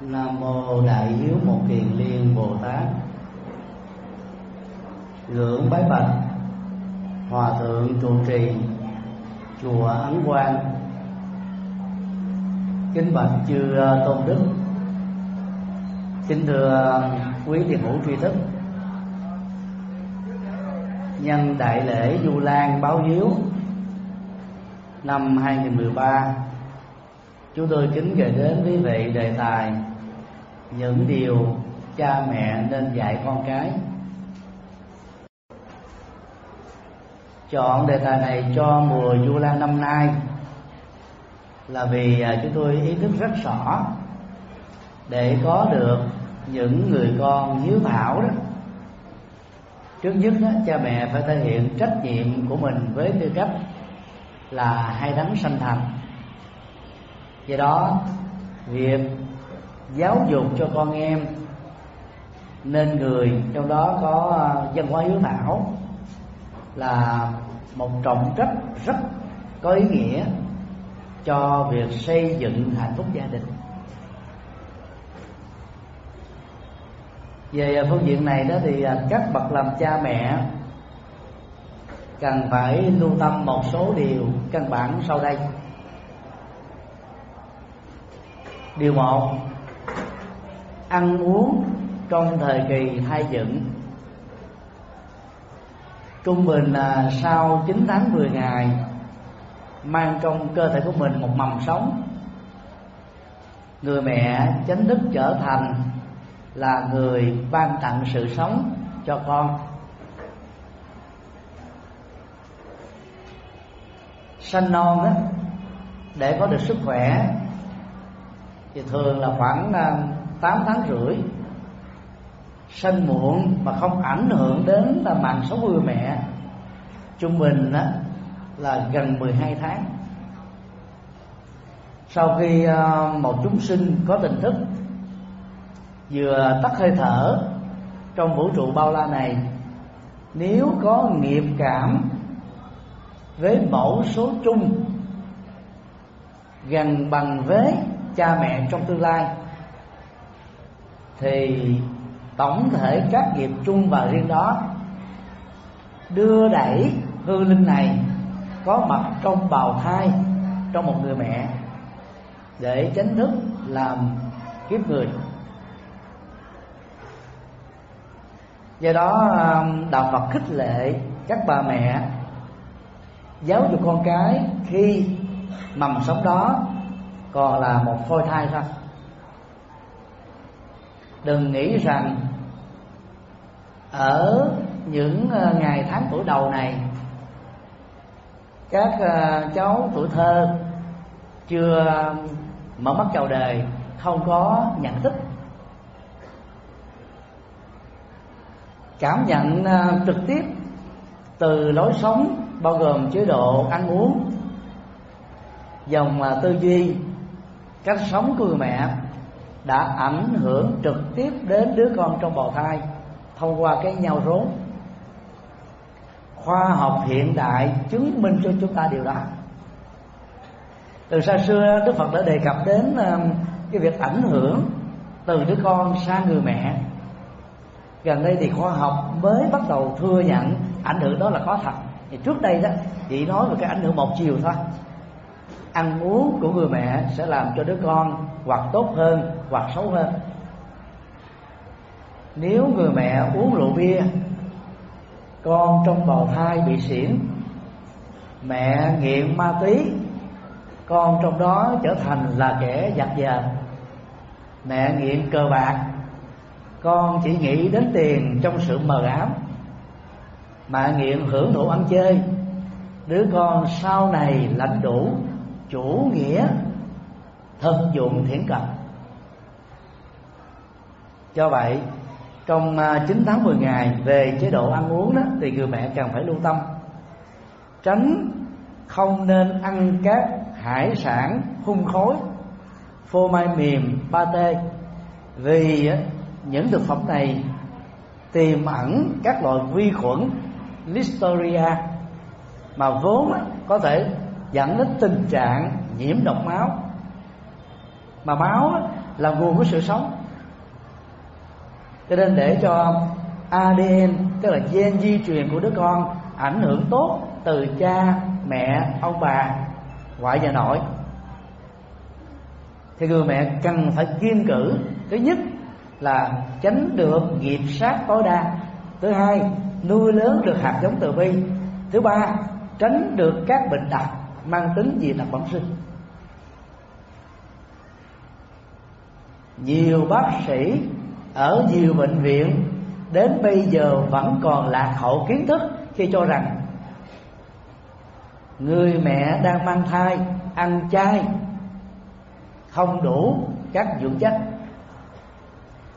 nam mô đại hiếu một kiền liên bồ tát. Ngưỡng bái bạch, hòa thượng trụ trì, chùa ấn quang. Kính bạch chư à, tôn đức. Kính thưa à, quý thiền hữu tri thức. Nhân đại lễ du lan báo hiếu, năm 2013 chúng tôi kính gửi đến quý vị đề tài những điều cha mẹ nên dạy con cái. Chọn đề tài này cho mùa du lan năm nay là vì à, chúng tôi ý thức rất rõ để có được những người con hiếu thảo đó. Trước nhất đó, cha mẹ phải thể hiện trách nhiệm của mình với tư cách là hai đấng sanh thành do đó, việc giáo dục cho con em nên người trong đó có à, dân hóa hiếu thảo là một trọng trách rất có ý nghĩa cho việc xây dựng hạnh phúc gia đình. Về phương diện này đó thì à, các bậc làm cha mẹ cần phải lưu tâm một số điều căn bản sau đây. Điều một. Ăn uống trong thời kỳ thai dựng. Trung bình là sau 9 tháng 10 ngày, mang trong cơ thể của mình một mầm sống. Người mẹ chính thức trở thành là người ban tặng sự sống cho con. Sanh non đó để có được sức khỏe thì thường là khoảng à, 8 tháng rưỡi, sanh muộn mà không ảnh hưởng đến là mạng sống của người mẹ. Trung bình đó là gần 12 tháng. Sau khi à, một chúng sinh có tình thức, vừa tắt hơi thở trong vũ trụ bao la này, nếu có nghiệp cảm với mẫu số chung gần bằng với cha mẹ trong tương lai. Thì tổng thể các nghiệp chung và riêng đó đưa đẩy hư linh này có mặt trong bào thai trong một người mẹ để chánh thức làm kiếp người. Do đó um, đạo phật khích lệ các bà mẹ, giáo dục con cái khi mầm sống đó còn là một phôi thai thôi. Đừng nghĩ rằng ở những ờ, ngày tháng tuổi đầu này, các ờ, cháu tuổi thơ chưa mở mắt chào đời, không có nhận thức. Cảm nhận ờ, trực tiếp từ lối sống, bao gồm chế độ ăn uống, dòng tư duy cách sống của người mẹ đã ảnh hưởng trực tiếp đến đứa con trong bào thai thông qua cái nhau rốn. Khoa học hiện đại chứng minh cho chúng ta điều đó. Từ xa xưa, đức phật đã đề cập đến um, cái việc ảnh hưởng từ đứa con sang người mẹ. Gần đây thì khoa học mới bắt đầu thừa nhận ảnh hưởng đó là có thật. Thì trước đây đó, chỉ nói về cái ảnh hưởng một chiều thôi ăn uống của người mẹ sẽ làm cho đứa con hoặc tốt hơn hoặc xấu hơn. Nếu người mẹ uống rượu bia, con trong bào thai bị xỉn, mẹ nghiện ma túy, con trong đó trở thành là kẻ giặt giờ mẹ nghiện cờ bạc, con chỉ nghĩ đến tiền trong sự mờ ám. Mẹ nghiện hưởng thụ ăn chơi, đứa con sau này lãnh đủ chủ nghĩa thực dụng thiển cận do vậy, trong à, 9 tháng 10 ngày về chế độ ăn uống đó, thì người mẹ cần phải lưu tâm. Tránh không nên ăn các hải sản hung khối, phô mai mềm pate vì những thực phẩm này tiềm ẩn các loại vi khuẩn listeria mà vốn có thể dẫn đến tình trạng nhiễm độc máu. Mà máu là nguồn của sự sống. Cho nên để cho ADN tức là gen di truyền của đứa con, ảnh hưởng tốt từ cha, mẹ, ông bà, ngoại và nội. Thì người mẹ cần phải kiên cử. Thứ nhất là tránh được nghiệp sát tối đa. Thứ hai, nuôi lớn được hạt giống từ bi. Thứ ba, tránh được các bệnh tật mang tính gì là bẩm sinh? Nhiều bác sĩ ở nhiều bệnh viện đến bây giờ vẫn còn lạc hậu kiến thức khi cho rằng người mẹ đang mang thai, ăn chay, không đủ các dưỡng chất,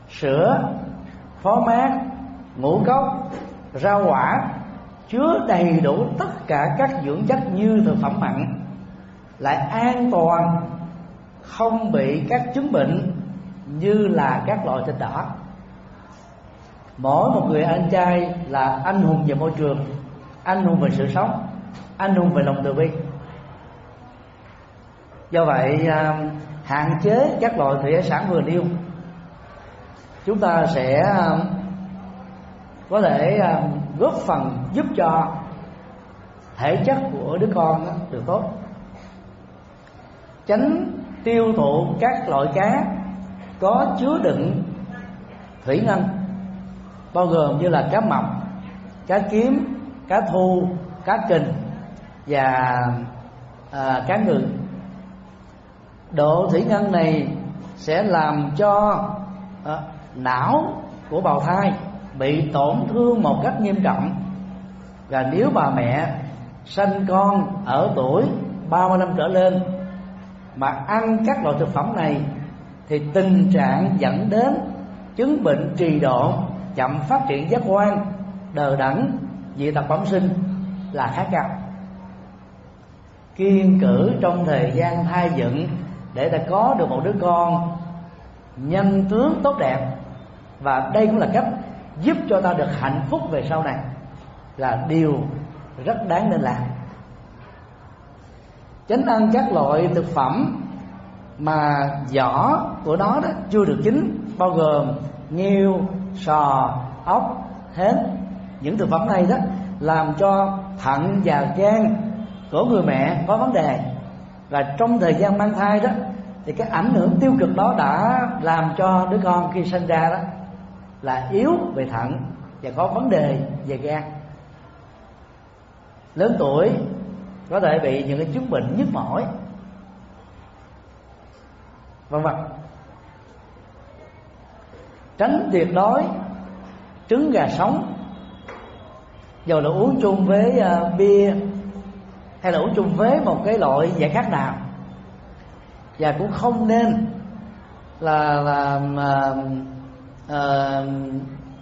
sữa, phó mát, ngũ cốc, rau quả chứa đầy đủ tất cả các dưỡng chất như thực phẩm mặn, lại an toàn, không bị các chứng bệnh như là các loại thịt đỏ. Mỗi một người anh trai là anh hùng về môi trường, anh hùng về sự sống, anh hùng về lòng từ bi. Do vậy à, hạn chế các loại thủy hải sản vừa nêu. Chúng ta sẽ à, có thể à, góp phần giúp cho thể chất của đứa con được tốt. Tránh tiêu thụ các loại cá có chứa đựng thủy ngân bao gồm như là cá mập cá kiếm cá thu cá kình và à, cá ngừ. Độ thủy ngân này sẽ làm cho à, não của bào thai bị tổn thương một cách nghiêm trọng. Và nếu bà mẹ sanh con ở tuổi 30 năm trở lên mà ăn các loại thực phẩm này, thì tình trạng dẫn đến chứng bệnh trì độ, chậm phát triển giác quan, đờ đẫn, dị tật bẩm sinh là khá cao. Kiên cử trong thời gian thai dựng để ta có được một đứa con nhân tướng tốt đẹp. Và đây cũng là cách giúp cho ta được hạnh phúc về sau này là điều rất đáng nên làm. Tránh ăn các loại thực phẩm mà vỏ của nó đó chưa được chín, bao gồm nghêu, sò, ốc, hến. Những thực phẩm này đó làm cho thận và gan của người mẹ có vấn đề. Và trong thời gian mang thai đó, thì cái ảnh hưởng tiêu cực đó đã làm cho đứa con khi sinh ra đó là yếu về thận và có vấn đề về gan. Lớn tuổi có thể bị những cái chứng bệnh nhức mỏi vân vân. Tránh tuyệt đối trứng gà sống Dầu là uống chung với uh, bia hay là uống chung với một cái loại giải khát nào. Và cũng không nên là là uh, à,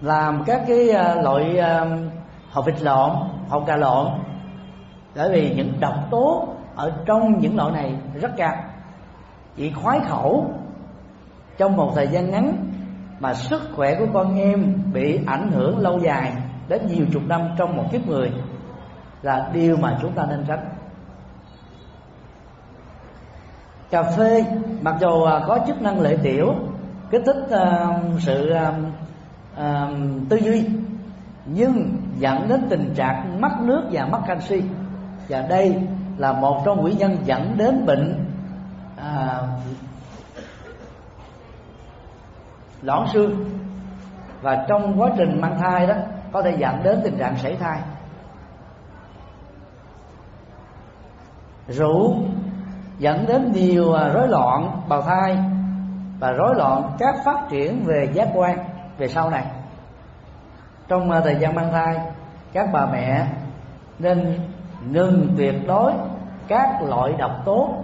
làm các cái ờ, loại ờ, à, hột vịt lộn hột gà lộn. Bởi vì những độc tố ở trong những loại này rất cao. Chỉ khoái khẩu trong một thời gian ngắn mà sức khỏe của con em bị ảnh hưởng lâu dài đến nhiều chục năm trong một kiếp người là điều mà chúng ta nên tránh. Cà phê mặc dù có chức năng lợi tiểu kích thích uh, sự uh, uh, tư duy nhưng dẫn đến tình trạng mất nước và mất canxi. Và đây là một trong nguyên nhân dẫn đến bệnh à, loãng xương. Và trong quá trình mang thai đó có thể dẫn đến tình trạng sảy thai. Rượu dẫn đến nhiều rối loạn bào thai và rối loạn các phát triển về giác quan về sau này. Trong ờ, thời gian mang thai, các bà mẹ nên ngừng tuyệt đối các loại độc tố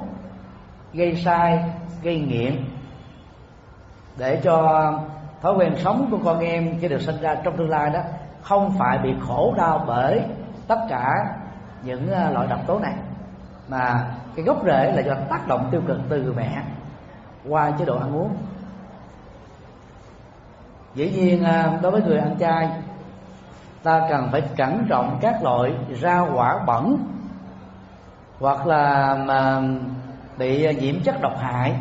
gây sai, gây nghiện để cho thói quen sống của con em khi được sinh ra trong tương lai đó không phải bị khổ đau bởi tất cả những ờ, loại độc tố này, mà cái gốc rễ là do tác động tiêu cực từ mẹ qua chế độ ăn uống. Dĩ nhiên à, đối với người ăn chay, ta cần phải cẩn trọng các loại rau quả bẩn hoặc là, mà, bị nhiễm chất độc hại.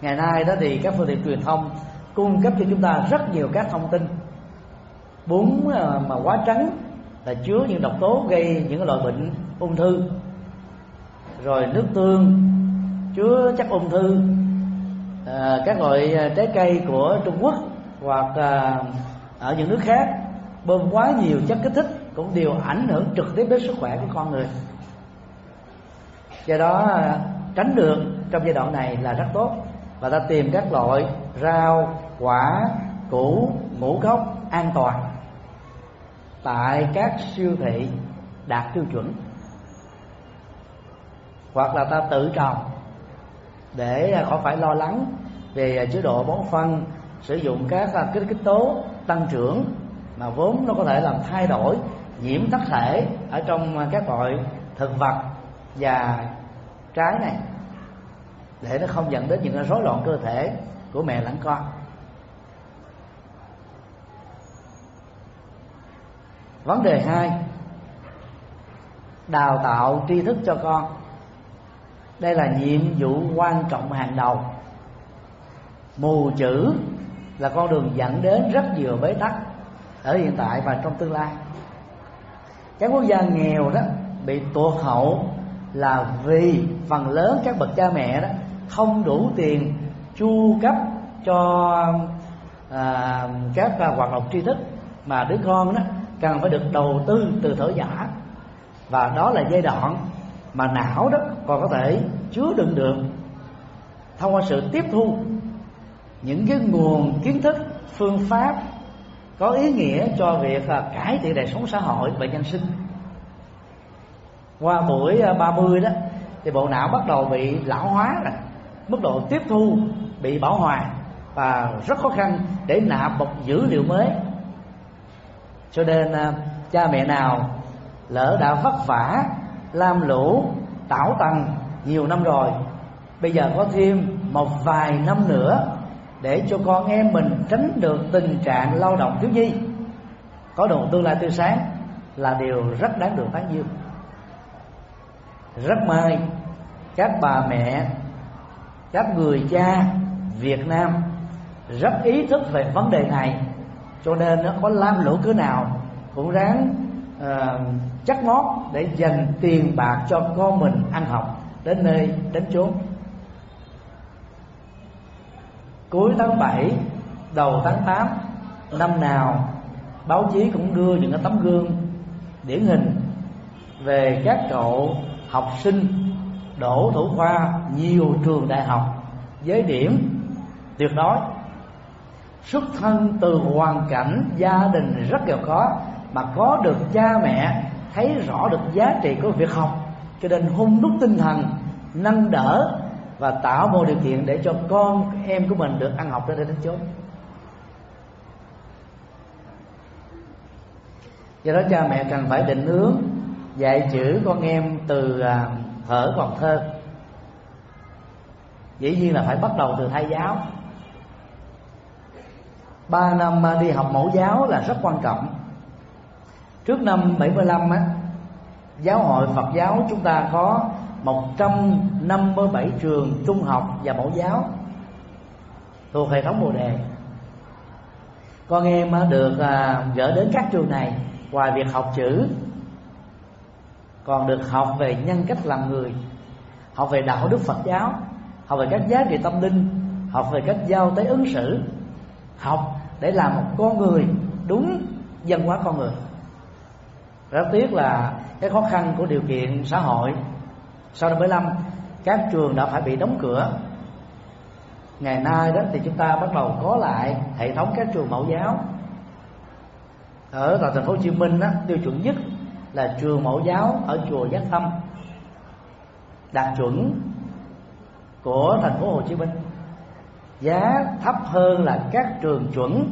Ngày nay đó thì các phương tiện truyền thông cung cấp cho chúng ta rất nhiều các thông tin bún à, mà quá trắng là chứa những độc tố gây những loại bệnh ung thư. Rồi nước tương chứa chất ung thư. À, các loại à, trái cây của Trung Quốc hoặc à, ở những nước khác bơm quá nhiều chất kích thích cũng đều ảnh hưởng trực tiếp đến sức khỏe của con người. Do đó à, tránh được trong giai đoạn này là rất tốt. Và ta tìm các loại rau quả củ ngũ cốc an toàn tại các siêu thị đạt tiêu chuẩn. Hoặc là ta tự trồng để à, khỏi phải lo lắng về à, chế độ bón phân, sử dụng các à, kích kích tố tăng trưởng mà vốn nó có thể làm thay đổi, nhiễm tắc thể ở trong các loại thực vật và trái này, để nó không dẫn đến những rối loạn cơ thể của mẹ lẫn con. Vấn đề hai, đào tạo tri thức cho con đây là nhiệm vụ quan trọng hàng đầu. Mù chữ là con đường dẫn đến rất nhiều bế tắc ở hiện tại và trong tương lai. Các quốc gia nghèo đó bị tụt hậu là vì phần lớn các bậc cha mẹ đó không đủ tiền chu cấp cho à, các hoạt động tri thức mà đứa con đó cần phải được đầu tư từ thở giả. Và đó là giai đoạn mà não đó còn có thể chứa đựng được. Thông qua sự tiếp thu, những cái nguồn kiến thức, phương pháp có ý nghĩa cho việc là cải thiện đời sống xã hội và nhân sinh. Qua buổi à, 30 đó, thì bộ não bắt đầu bị lão hóa rồi. Mức độ tiếp thu bị bảo hòa và rất khó khăn để nạp một dữ liệu mới. Cho nên à, cha mẹ nào lỡ đã vất vả lam lũ tảo tầng nhiều năm rồi. Bây giờ có thêm một vài năm nữa để cho con em mình tránh được tình trạng lao động thiếu nhi. Có đồ tương lai tươi sáng là điều rất đáng được tán dương. Rất may các bà mẹ các người cha Việt Nam rất ý thức về vấn đề này cho nên nó có lam lũ cứ nào cũng ráng uh, chắc mót để dành tiền bạc cho con mình ăn học. Đến nơi, đến chốn. Cuối tháng 7 đầu tháng 8 năm nào, báo chí cũng đưa những cái tấm gương điển hình về các cậu học sinh đổ thủ khoa nhiều trường đại học với điểm tuyệt đối. Xuất thân từ hoàn cảnh gia đình rất nghèo khó mà có được cha mẹ thấy rõ được giá trị của việc học. Cho nên hung đúc tinh thần, nâng đỡ và tạo mọi điều kiện để cho con em của mình được ăn học đến đây đến chốn. Do đó cha mẹ cần phải định hướng, dạy chữ con em từ à, thở còn thơ. Dĩ nhiên là phải bắt đầu từ thai giáo. Ba năm à, đi học mẫu giáo là rất quan trọng trước năm 75 á giáo hội Phật giáo chúng ta có 157 trường trung học và mẫu giáo thuộc hệ thống Bồ đề. Con em được à, gửi đến các trường này ngoài việc học chữ còn được học về nhân cách làm người học về đạo đức Phật giáo học về các giá trị tâm linh học về cách giao tế ứng xử học để làm một con người đúng dân hóa con người rất tiếc là cái khó khăn của điều kiện xã hội. Sau năm 75 các trường đã phải bị đóng cửa. Ngày nay đó thì chúng ta bắt đầu có lại hệ thống các trường mẫu giáo. Ở tại thành phố Hồ Chí Minh đó, tiêu chuẩn nhất là trường mẫu giáo ở chùa Giác Tâm đạt chuẩn của thành phố Hồ Chí Minh. Giá thấp hơn là các trường chuẩn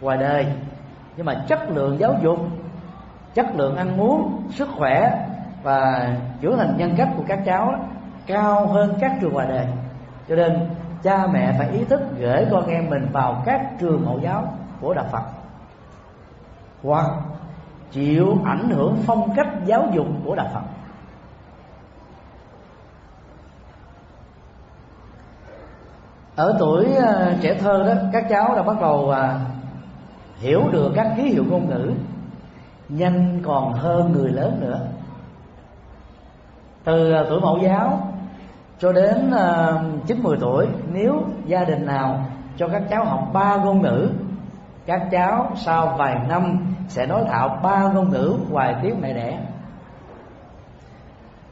ngoài đời. Nhưng mà chất lượng giáo dục chất lượng ăn uống, sức khỏe và trưởng thành nhân cách của các cháu cao hơn các trường ngoài đời. Cho nên, cha mẹ phải ý thức gửi con em mình vào các trường mẫu giáo của đạo Phật. Hoặc chịu ảnh hưởng phong cách giáo dục của đạo Phật. Ở tuổi ờ, trẻ thơ đó, các cháu đã bắt đầu à, hiểu được các ký hiệu ngôn ngữ nhanh còn hơn người lớn nữa. Từ à, tuổi mẫu giáo cho đến à, chín mười tuổi, nếu gia đình nào cho các cháu học ba ngôn ngữ, các cháu sau vài năm sẽ nói thạo ba ngôn ngữ ngoài tiếng mẹ đẻ.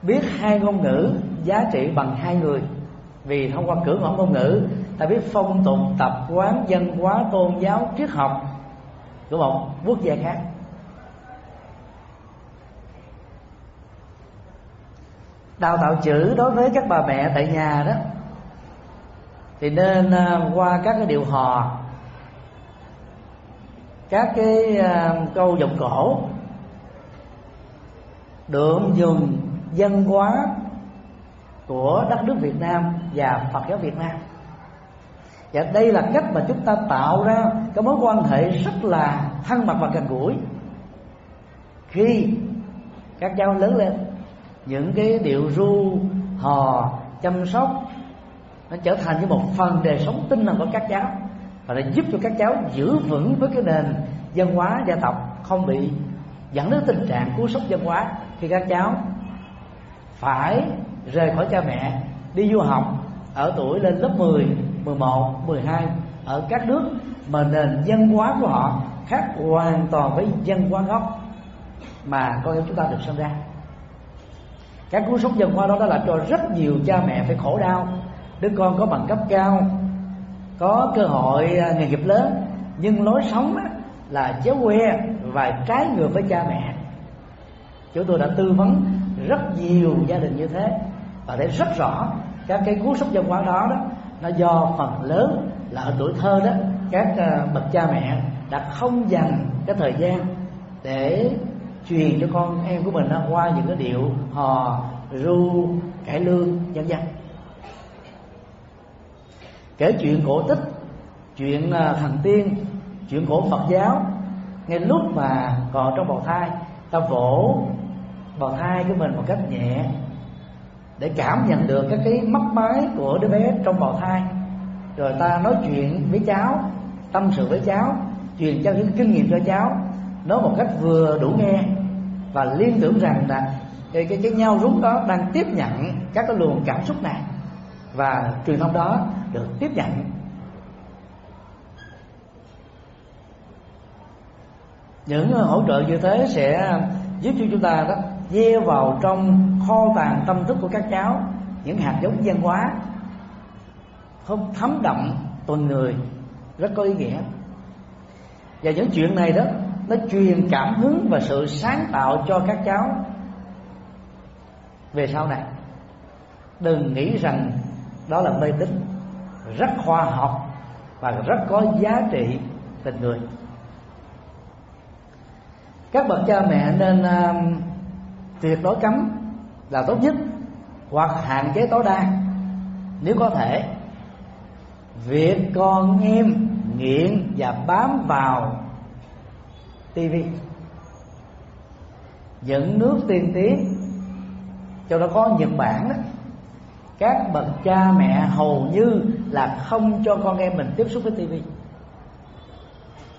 Biết hai ngôn ngữ giá trị bằng hai người, vì thông qua cửa ngõ ngôn ngữ, ta biết phong tục, tập quán, văn hóa, tôn giáo, triết học của một quốc gia khác. Đào tạo chữ đối với các bà mẹ tại nhà đó. Thì nên à, qua các cái điệu hò, các cái à, câu giọng cổ được dùng dân hóa của đất nước Việt Nam và Phật giáo Việt Nam. Và đây là cách mà chúng ta tạo ra cái mối quan hệ rất là thân mật và gần gũi khi các cháu lớn lên những cái điệu ru hò chăm sóc nó trở thành như một phần đời sống tinh thần của các cháu. Và nó giúp cho các cháu giữ vững với cái nền văn hóa gia tộc không bị dẫn đến tình trạng cú sốc văn hóa khi các cháu phải rời khỏi cha mẹ đi du học ở tuổi lên lớp 10, 11, 12 ở các nước mà nền văn hóa của họ khác hoàn toàn với văn hóa gốc mà con em chúng ta được sinh ra các cú sốc dân hóa đó đã làm cho rất nhiều cha mẹ phải khổ đau. Đứa con có bằng cấp cao, có cơ hội à, nghề nghiệp lớn, nhưng lối sống là chéo que và trái ngược với cha mẹ. Chúng tôi đã tư vấn rất nhiều gia đình như thế và thấy rất rõ các cái cú sốc văn hóa đó đó, nó do phần lớn là ở tuổi thơ đó, các à, bậc cha mẹ đã không dành cái thời gian để truyền cho con em của mình qua những cái điệu hò ru, cải lương, vân vân. Kể chuyện cổ tích, chuyện à, thần tiên, chuyện cổ phật giáo, ngay lúc mà còn trong bào thai, ta vỗ bào thai của mình một cách nhẹ để cảm nhận được các cái mắt mái của đứa bé trong bào thai. Rồi ta nói chuyện với cháu, tâm sự với cháu, truyền cho những kinh nghiệm cho cháu, nói một cách vừa đủ nghe và liên tưởng rằng là cái cái, cái nhau rút đó đang tiếp nhận các cái luồng cảm xúc này. Và truyền thông đó được tiếp nhận. Những hỗ trợ như thế sẽ giúp cho chúng ta đó gieo vào trong kho tàng tâm thức của các cháu những hạt giống văn hóa. Không thấm đậm tuần người rất có ý nghĩa. Và những chuyện này đó nó truyền cảm hứng và sự sáng tạo cho các cháu về sau này. Đừng nghĩ rằng đó là mê tín. Rất khoa học và rất có giá trị tình người. Các bậc cha mẹ nên uh, tuyệt đối cấm là tốt nhất hoặc hạn chế tối đa. Nếu có thể việc con em nghiện và bám vào tivi những nước tiên tiến cho nó có nhật bản đó. Các bậc cha mẹ hầu như là không cho con em mình tiếp xúc với tivi.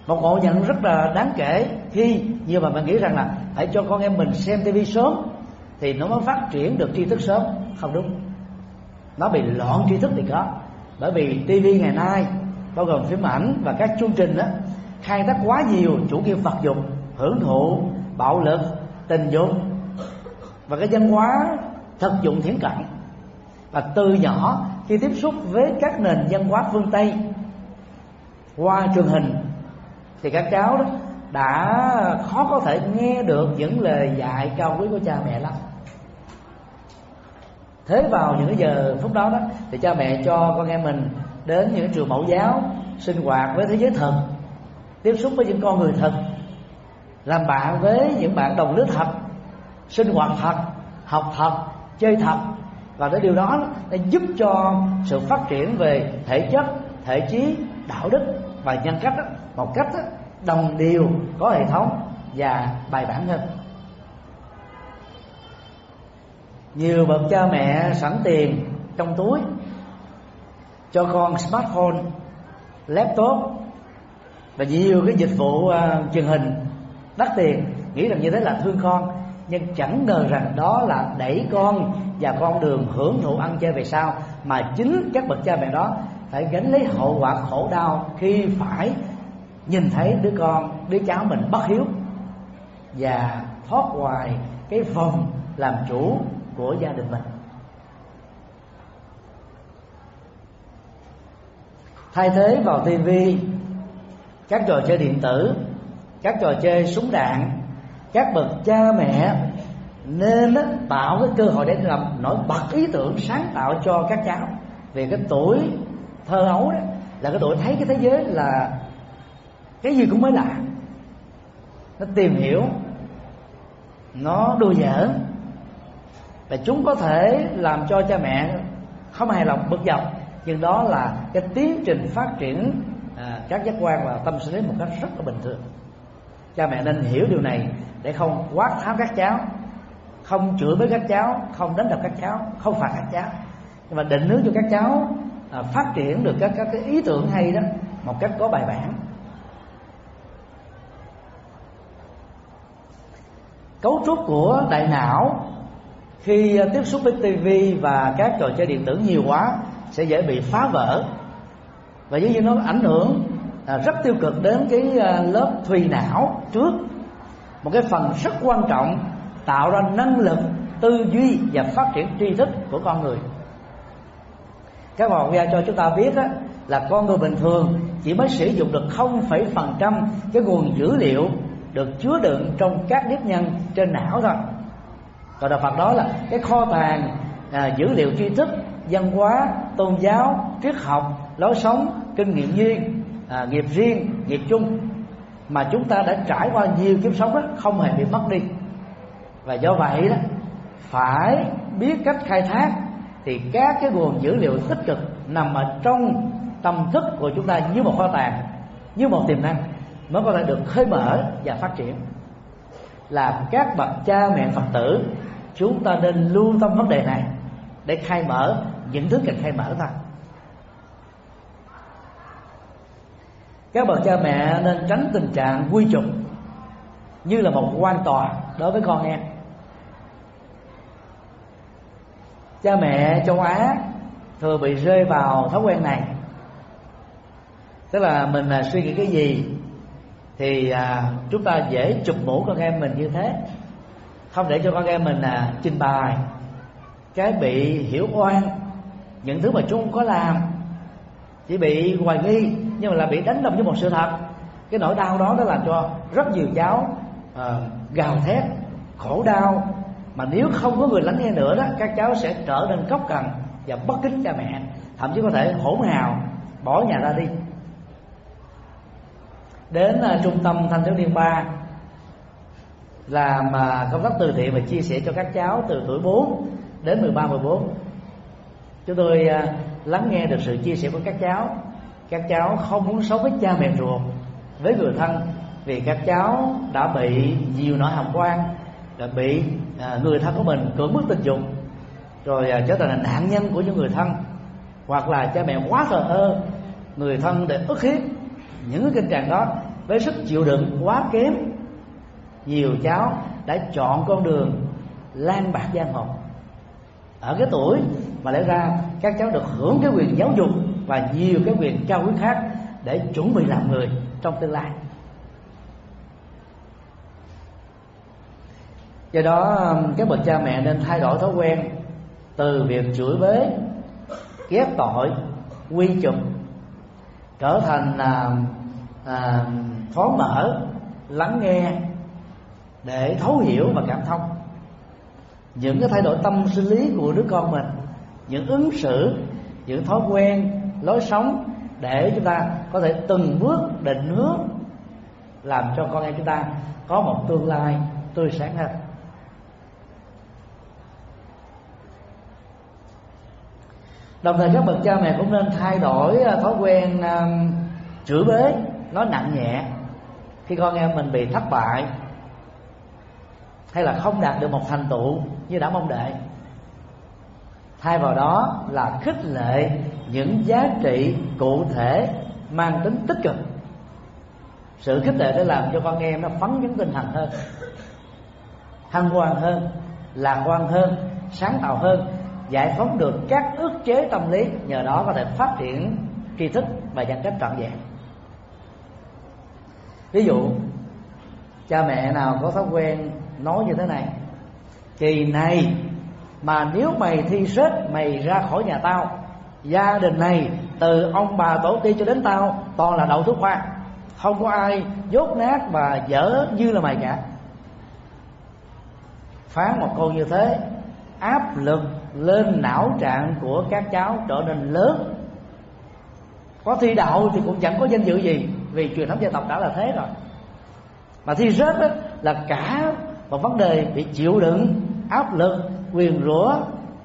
Một ngộ nhận rất là đáng kể khi như mà mình nghĩ rằng là phải cho con em mình xem tivi sớm thì nó mới phát triển được tri thức sớm. Không đúng. Nó bị loạn tri thức thì có. Bởi vì tivi ngày nay, bao gồm phim ảnh và các chương trình đó khai thác quá nhiều chủ nghĩa vật dụng, hưởng thụ, bạo lực, tình dục và cái văn hóa thực dụng thiển cận. Và từ nhỏ, khi tiếp xúc với các nền văn hóa phương tây, qua truyền hình, thì các cháu đó đã khó có thể nghe được những lời dạy cao quý của cha mẹ lắm. Thế vào những giờ phút đó đó, thì cha mẹ cho con em mình đến những trường mẫu giáo, sinh hoạt với thế giới thật, tiếp xúc với những con người thật, làm bạn với những bạn đồng lứa thật sinh hoạt thật học thật chơi thật. Và cái điều đó để giúp cho sự phát triển về thể chất thể trí đạo đức và nhân cách đó, một cách đó, đồng đều có hệ thống và bài bản hơn. Nhiều bậc cha mẹ sẵn tiền trong túi cho con smartphone laptop và nhiều cái dịch vụ uh, truyền hình đắt tiền. Nghĩ rằng như thế là thương con nhưng chẳng ngờ rằng đó là đẩy con và con đường hưởng thụ ăn chơi về sau mà chính các bậc cha mẹ đó phải gánh lấy hậu quả khổ đau khi phải nhìn thấy đứa con, đứa cháu mình bất hiếu và thoát ngoài cái vòng làm chủ của gia đình mình. Thay thế vào tivi các trò chơi điện tử, các trò chơi súng đạn các bậc cha mẹ nên tạo cái cơ hội để làm nổi bật ý tưởng sáng tạo cho các cháu. Về cái tuổi thơ ấu đó là cái tuổi thấy cái thế giới là cái gì cũng mới lạ. Nó tìm hiểu nó đùa giỡn. Và chúng có thể làm cho cha mẹ không hài lòng bực dọc. Nhưng đó là cái tiến trình phát triển à, các giác quan và tâm sinh lý một cách rất là bình thường. Cha mẹ nên hiểu điều này để không quát tháo các cháu không chửi với các cháu không đánh đập các cháu không phạt các cháu. Nhưng mà định hướng cho các cháu à, phát triển được các các cái ý tưởng hay đó một cách có bài bản. Cấu trúc của đại não khi à, tiếp xúc với tivi và các trò chơi điện tử nhiều quá sẽ dễ bị phá vỡ và dĩ nhiên nó ảnh hưởng à, rất tiêu cực đến cái à, lớp thùy não trước một cái phần rất quan trọng tạo ra năng lực tư duy và phát triển tri thức của con người. Các học gia cho chúng ta biết á, là con người bình thường chỉ mới sử dụng được 0,phần cái nguồn dữ liệu được chứa đựng trong các nếp nhân trên não thôi. Còn đạo Phật đó là cái kho tàng à, dữ liệu tri thức văn hóa tôn giáo triết học lối sống kinh nghiệm duyên à, nghiệp riêng nghiệp chung mà chúng ta đã trải qua nhiều kiếp sống đó, không hề bị mất đi. Và do vậy đó phải biết cách khai thác thì các cái nguồn dữ liệu tích cực nằm ở trong tâm thức của chúng ta như một kho tàng như một tiềm năng mới có thể được khơi mở và phát triển. Làm các bậc cha mẹ phật tử chúng ta nên lưu tâm vấn đề này để khai mở những thứ cần khai mở thôi. Các bậc cha mẹ nên tránh tình trạng quy chụp như là một quan tòa đối với con em. Cha mẹ châu á thường bị rơi vào thói quen này. Tức là mình là suy nghĩ cái gì thì à, chúng ta dễ chụp mũ con em mình như thế. Không để cho con em mình à, trình bày cái bị hiểu oan những thứ mà chúng không có làm chỉ bị hoài nghi nhưng mà là bị đánh đồng với một sự thật. Cái nỗi đau đó nó làm cho rất nhiều cháu à, gào thét khổ đau. Mà nếu không có người lắng nghe nữa đó các cháu sẽ trở nên cốc cần và bất kính cha mẹ thậm chí có thể hỗn hào bỏ nhà ra đi. Đến uh, trung tâm thanh thiếu niên ba làm uh, công tác từ thiện và chia sẻ cho các cháu từ tuổi 4 đến 13 14 chúng tôi uh, lắng nghe được sự chia sẻ của các cháu các cháu không muốn sống với cha mẹ ruột với người thân vì các cháu đã bị nhiều nỗi hàm quan đã bị à, người thân của mình cưỡng bức tình dục. Rồi à, trở thành là nạn nhân của những người thân hoặc là cha mẹ quá thờ ơ người thân để ức hiếp những cái tình trạng đó với sức chịu đựng quá kém. Nhiều cháu đã chọn con đường lan bạc giang hồ ở cái tuổi mà lẽ ra các cháu được hưởng cái quyền giáo dục và nhiều cái quyền cao quý khác để chuẩn bị làm người trong tương lai. Do đó um, các bậc cha mẹ nên thay đổi thói quen từ việc chửi bới ghép tội quy chụp trở thành à, à, thoáng mở lắng nghe để thấu hiểu và cảm thông. Những cái thay đổi tâm sinh lý của đứa con mình những ứng xử những thói quen lối sống để chúng ta có thể từng bước định hướng làm cho con em chúng ta có một tương lai tươi sáng hơn. Đồng thời các bậc cha mẹ cũng nên thay đổi à, thói quen um, chửi bế nói nặng nhẹ khi con em mình bị thất bại hay là không đạt được một thành tựu như đã mong đợi thay vào đó là khích lệ những giá trị cụ thể mang tính tích cực. Sự khích lệ để làm cho con em nó phấn chấn tinh thần hơn, hăng hoan hơn, lạc quan hơn, sáng tạo hơn, giải phóng được các ức chế tâm lý. Nhờ đó có thể phát triển tri thức và nhân cách trọn vẹn. Ví dụ, cha mẹ nào có thói quen nói như thế này, kỳ này mà nếu mày thi rớt mày ra khỏi nhà tao. Gia đình này từ ông bà tổ tiên cho đến tao toàn là đậu thuốc khoa không có ai dốt nát và dở như là mày cả. Phán một câu như thế áp lực lên não trạng của các cháu trở nên lớn. Có thi đậu thì cũng chẳng có danh dự gì vì truyền thống gia tộc đã là thế rồi. Mà thi rớt đó, là cả một vấn đề bị chịu đựng áp lực quyền rủa,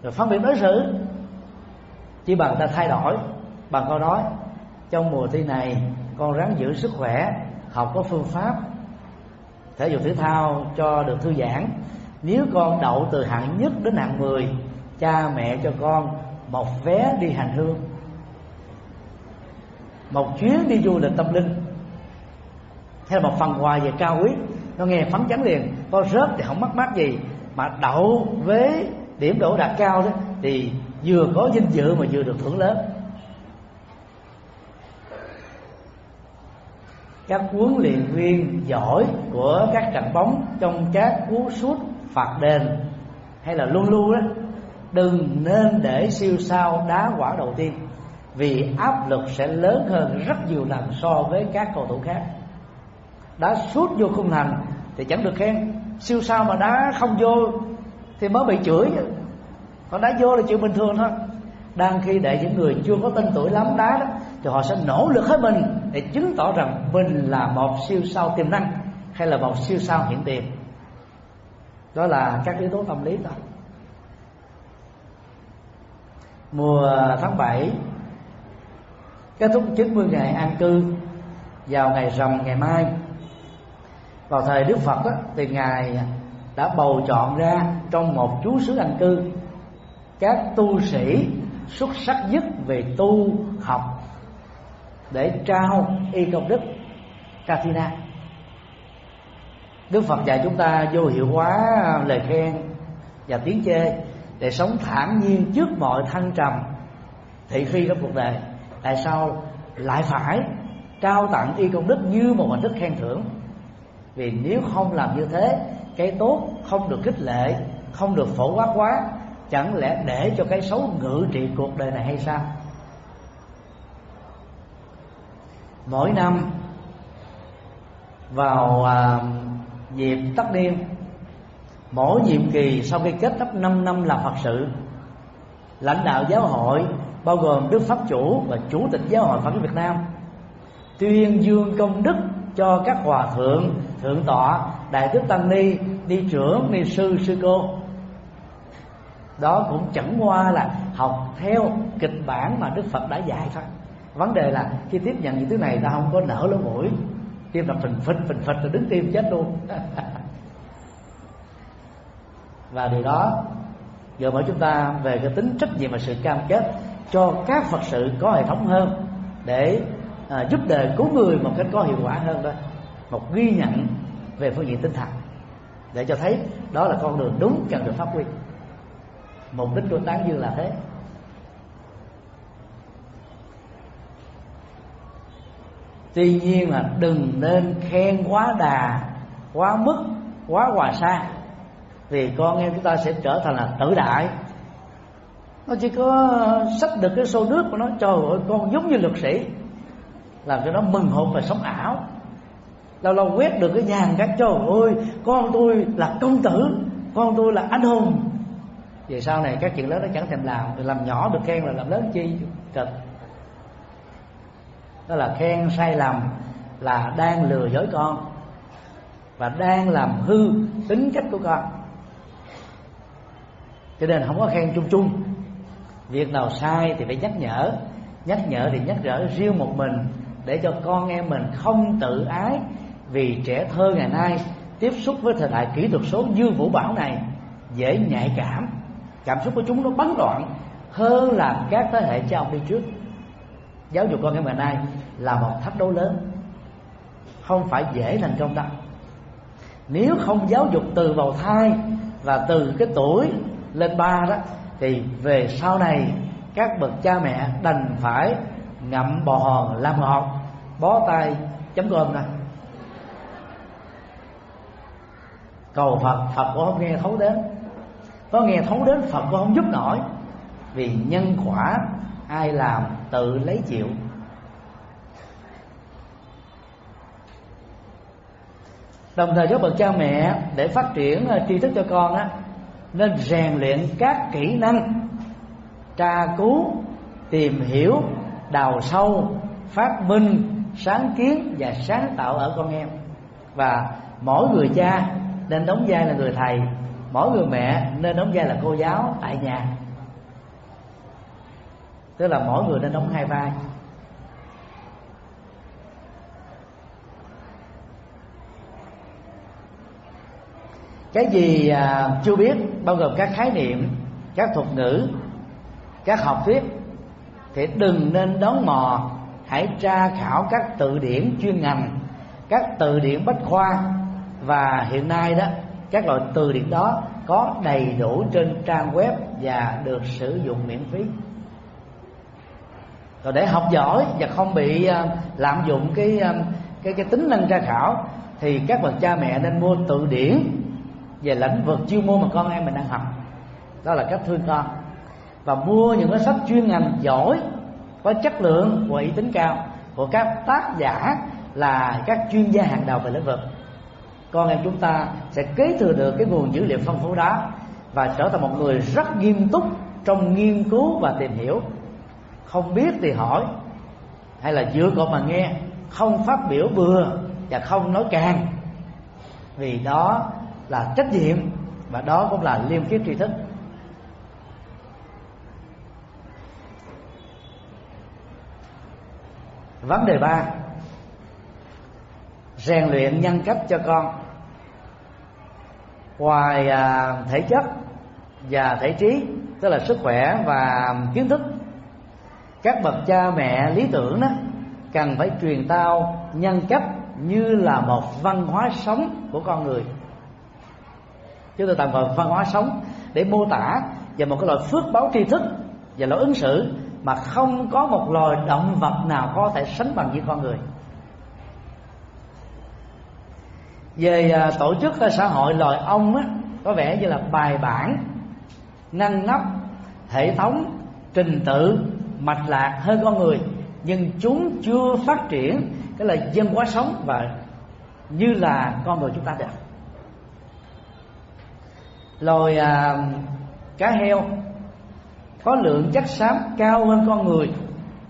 rồi phân biệt đối xử. Chỉ bằng ta thay đổi, bằng câu nói, trong mùa thi này, con ráng giữ sức khỏe, học có phương pháp, thể dục thể thao cho được thư giãn. Nếu con đậu từ hạng nhất đến hạng 10 cha mẹ cho con một vé đi hành hương. Một chuyến đi du lịch tâm linh, hay là một phần quà về cao quý. Nó nghe phấn chấn liền, có rớt thì không mất mát gì mà đậu với điểm đỗ đạt cao đó, thì vừa có danh dự mà vừa được thưởng lớn. Các huấn luyện viên giỏi của các trận bóng trong các cú sút phạt đền hay là luôn luôn đó, đừng nên để siêu sao đá quả đầu tiên, vì áp lực sẽ lớn hơn rất nhiều lần so với các cầu thủ khác. Đá sút vô khung thành thì chẳng được khen siêu sao mà đá không vô thì mới bị chửi. Còn đá vô là chuyện bình thường thôi. Đang khi để những người chưa có tên tuổi lắm đá đó, thì họ sẽ nỗ lực hết mình để chứng tỏ rằng mình là một siêu sao tiềm năng hay là một siêu sao hiện tiền. Đó là các yếu tố tâm lý thôi. Mùa tháng 7 kết thúc 90 ngày an cư vào ngày rằm ngày mai vào thời Đức Phật đó, thì ngài đã bầu chọn ra trong một chú xứ an cư. Các tu sĩ xuất sắc nhất về tu học để trao y công đức Katina Đức Phật dạy chúng ta vô hiệu hóa lời khen và tiếng chê để sống thản nhiên trước mọi thăng trầm thị phi trong cuộc đời. Tại sao lại phải trao tặng y công đức như một hình thức khen thưởng? Vì nếu không làm như thế cái tốt không được khích lệ không được phổ quát quá chẳng lẽ để cho cái xấu ngự trị cuộc đời này hay sao? Mỗi năm vào à, dịp tất niên mỗi nhiệm kỳ sau khi kết thúc 5 năm làm Phật sự lãnh đạo giáo hội bao gồm Đức Pháp chủ và chủ tịch giáo hội Phật giáo Việt Nam tuyên dương công đức cho các hòa thượng thượng tọa, đại đức tăng ni đi trưởng, ni sư sư cô. Đó cũng chẳng qua là học theo kịch bản mà đức phật đã dạy thôi. Vấn đề là khi tiếp nhận những thứ này ta không có nở lỗ mũi. Tim đập phình phịch phình phịch rồi đứng tim chết luôn. Và điều đó, giờ mở chúng ta về cái tính trách nhiệm và sự cam kết cho các phật sự có hệ thống hơn để à, giúp đời cứu người một cách có hiệu quả hơn đó. Một ghi nhận về phương diện tinh thần để cho thấy đó là con đường đúng cần được phát huy mục đích của tán dương là thế. Tuy nhiên là đừng nên khen quá đà quá mức quá hòa xa vì con em chúng ta sẽ trở thành là tự đại. Nó chỉ có sách được cái xô nước của nó trời ơi con giống như luật sĩ làm cho nó mừng hồn và sống ảo. Lâu lâu quét được cái nhà các trời ơi, con tôi là công tử, con tôi là anh hùng. Về sau này các chuyện lớn nó chẳng thèm làm, thì làm nhỏ được khen là làm lớn chi cực. Đó là khen sai lầm là đang lừa dối con và đang làm hư tính cách của con. Cho nên không có khen chung chung. Việc nào sai thì phải nhắc nhở. Nhắc nhở thì nhắc nhở riêng một mình để cho con em mình không tự ái vì trẻ thơ ngày nay tiếp xúc với thời đại kỹ thuật số như vũ bảo này, dễ nhạy cảm. Cảm xúc của chúng nó bắn loạn hơn là các thế hệ cha ông đi trước. Giáo dục con em ngày nay là một thách đố lớn, không phải dễ thành công đâu nếu không giáo dục từ bào thai và từ cái tuổi lên ba đó, thì về sau này các bậc cha mẹ đành phải ngậm bò hòn, làm ngọt bó tay, chấm cơm nè. Cầu phật phật cũng không nghe thấu đến. Có nghe thấu đến, phật cũng không giúp nổi. Vì nhân quả, ai làm, tự lấy chịu. Đồng thời các bậc cha mẹ để phát triển ờ, tri thức cho con á, nên rèn luyện các kỹ năng tra cứu, tìm hiểu đào sâu phát minh sáng kiến và sáng tạo ở con em. Và mỗi người cha nên đóng vai là người thầy mỗi người mẹ nên đóng vai là cô giáo tại nhà. Tức là mỗi người nên đóng hai vai. Cái gì à, chưa biết bao gồm các khái niệm các thuật ngữ các học thuyết thì đừng nên đón mò. Hãy tra khảo các từ điển chuyên ngành, các từ điển bách khoa. Và hiện nay đó, các loại từ điển đó có đầy đủ trên trang web và được sử dụng miễn phí. Rồi để học giỏi và không bị à, lạm dụng cái à, cái cái tính năng tra khảo, thì các bậc cha mẹ nên mua từ điển về lĩnh vực chuyên môn mà con em mình đang học. Đó là cách thương con và mua những cái sách chuyên ngành giỏi, có chất lượng và uy tín cao của các tác giả là các chuyên gia hàng đầu về lĩnh vực. Con em chúng ta sẽ kế thừa được cái nguồn dữ liệu phong phú đó và trở thành một người rất nghiêm túc trong nghiên cứu và tìm hiểu. Không biết thì hỏi, hay là dựa cột mà nghe, không phát biểu bừa và không nói càng. Vì đó là trách nhiệm và đó cũng là liêm khiết tri thức. Vấn đề ba. Rèn luyện nhân cách cho con. Ngoài à, thể chất và thể trí tức là sức khỏe và kiến thức các bậc cha mẹ lý tưởng đó cần phải truyền tao nhân cách như là một văn hóa sống của con người. Chúng tôi tạm gọi văn hóa sống để mô tả về một cái loại phước báo tri thức và lối ứng xử mà không có một loài động vật nào có thể sánh bằng với con người. Về à, tổ chức à, xã hội loài ong á, có vẻ như là bài bản ngăn nắp hệ thống trình tự mạch lạc hơn con người nhưng chúng chưa phát triển cái là dân hóa sống và như là con người chúng ta được loài à, cá heo có lượng chất xám cao hơn con người,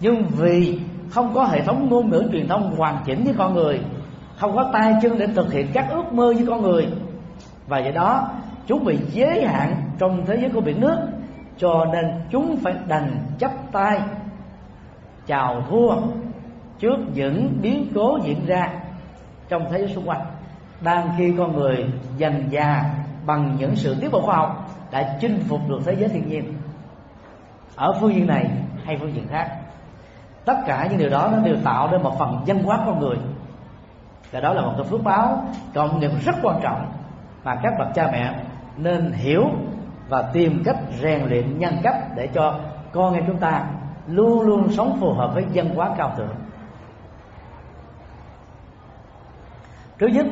nhưng vì không có hệ thống ngôn ngữ truyền thông hoàn chỉnh với con người, không có tay chân để thực hiện các ước mơ với con người. Và vậy đó, chúng bị giới hạn trong thế giới của biển nước, cho nên chúng phải đành chấp tay chào thua trước những biến cố diễn ra trong thế giới xung quanh. Đang khi con người dần già bằng những sự tiến bộ khoa học đã chinh phục được thế giới thiên nhiên ở phương diện này hay phương diện khác. Tất cả những điều đó nó đều tạo nên một phần văn hóa con người. Và đó là một cái phước báo cộng nghiệp rất quan trọng mà các bậc cha mẹ nên hiểu và tìm cách rèn luyện nhân cách để cho con em chúng ta luôn luôn sống phù hợp với dân hóa cao thượng. Thứ nhất,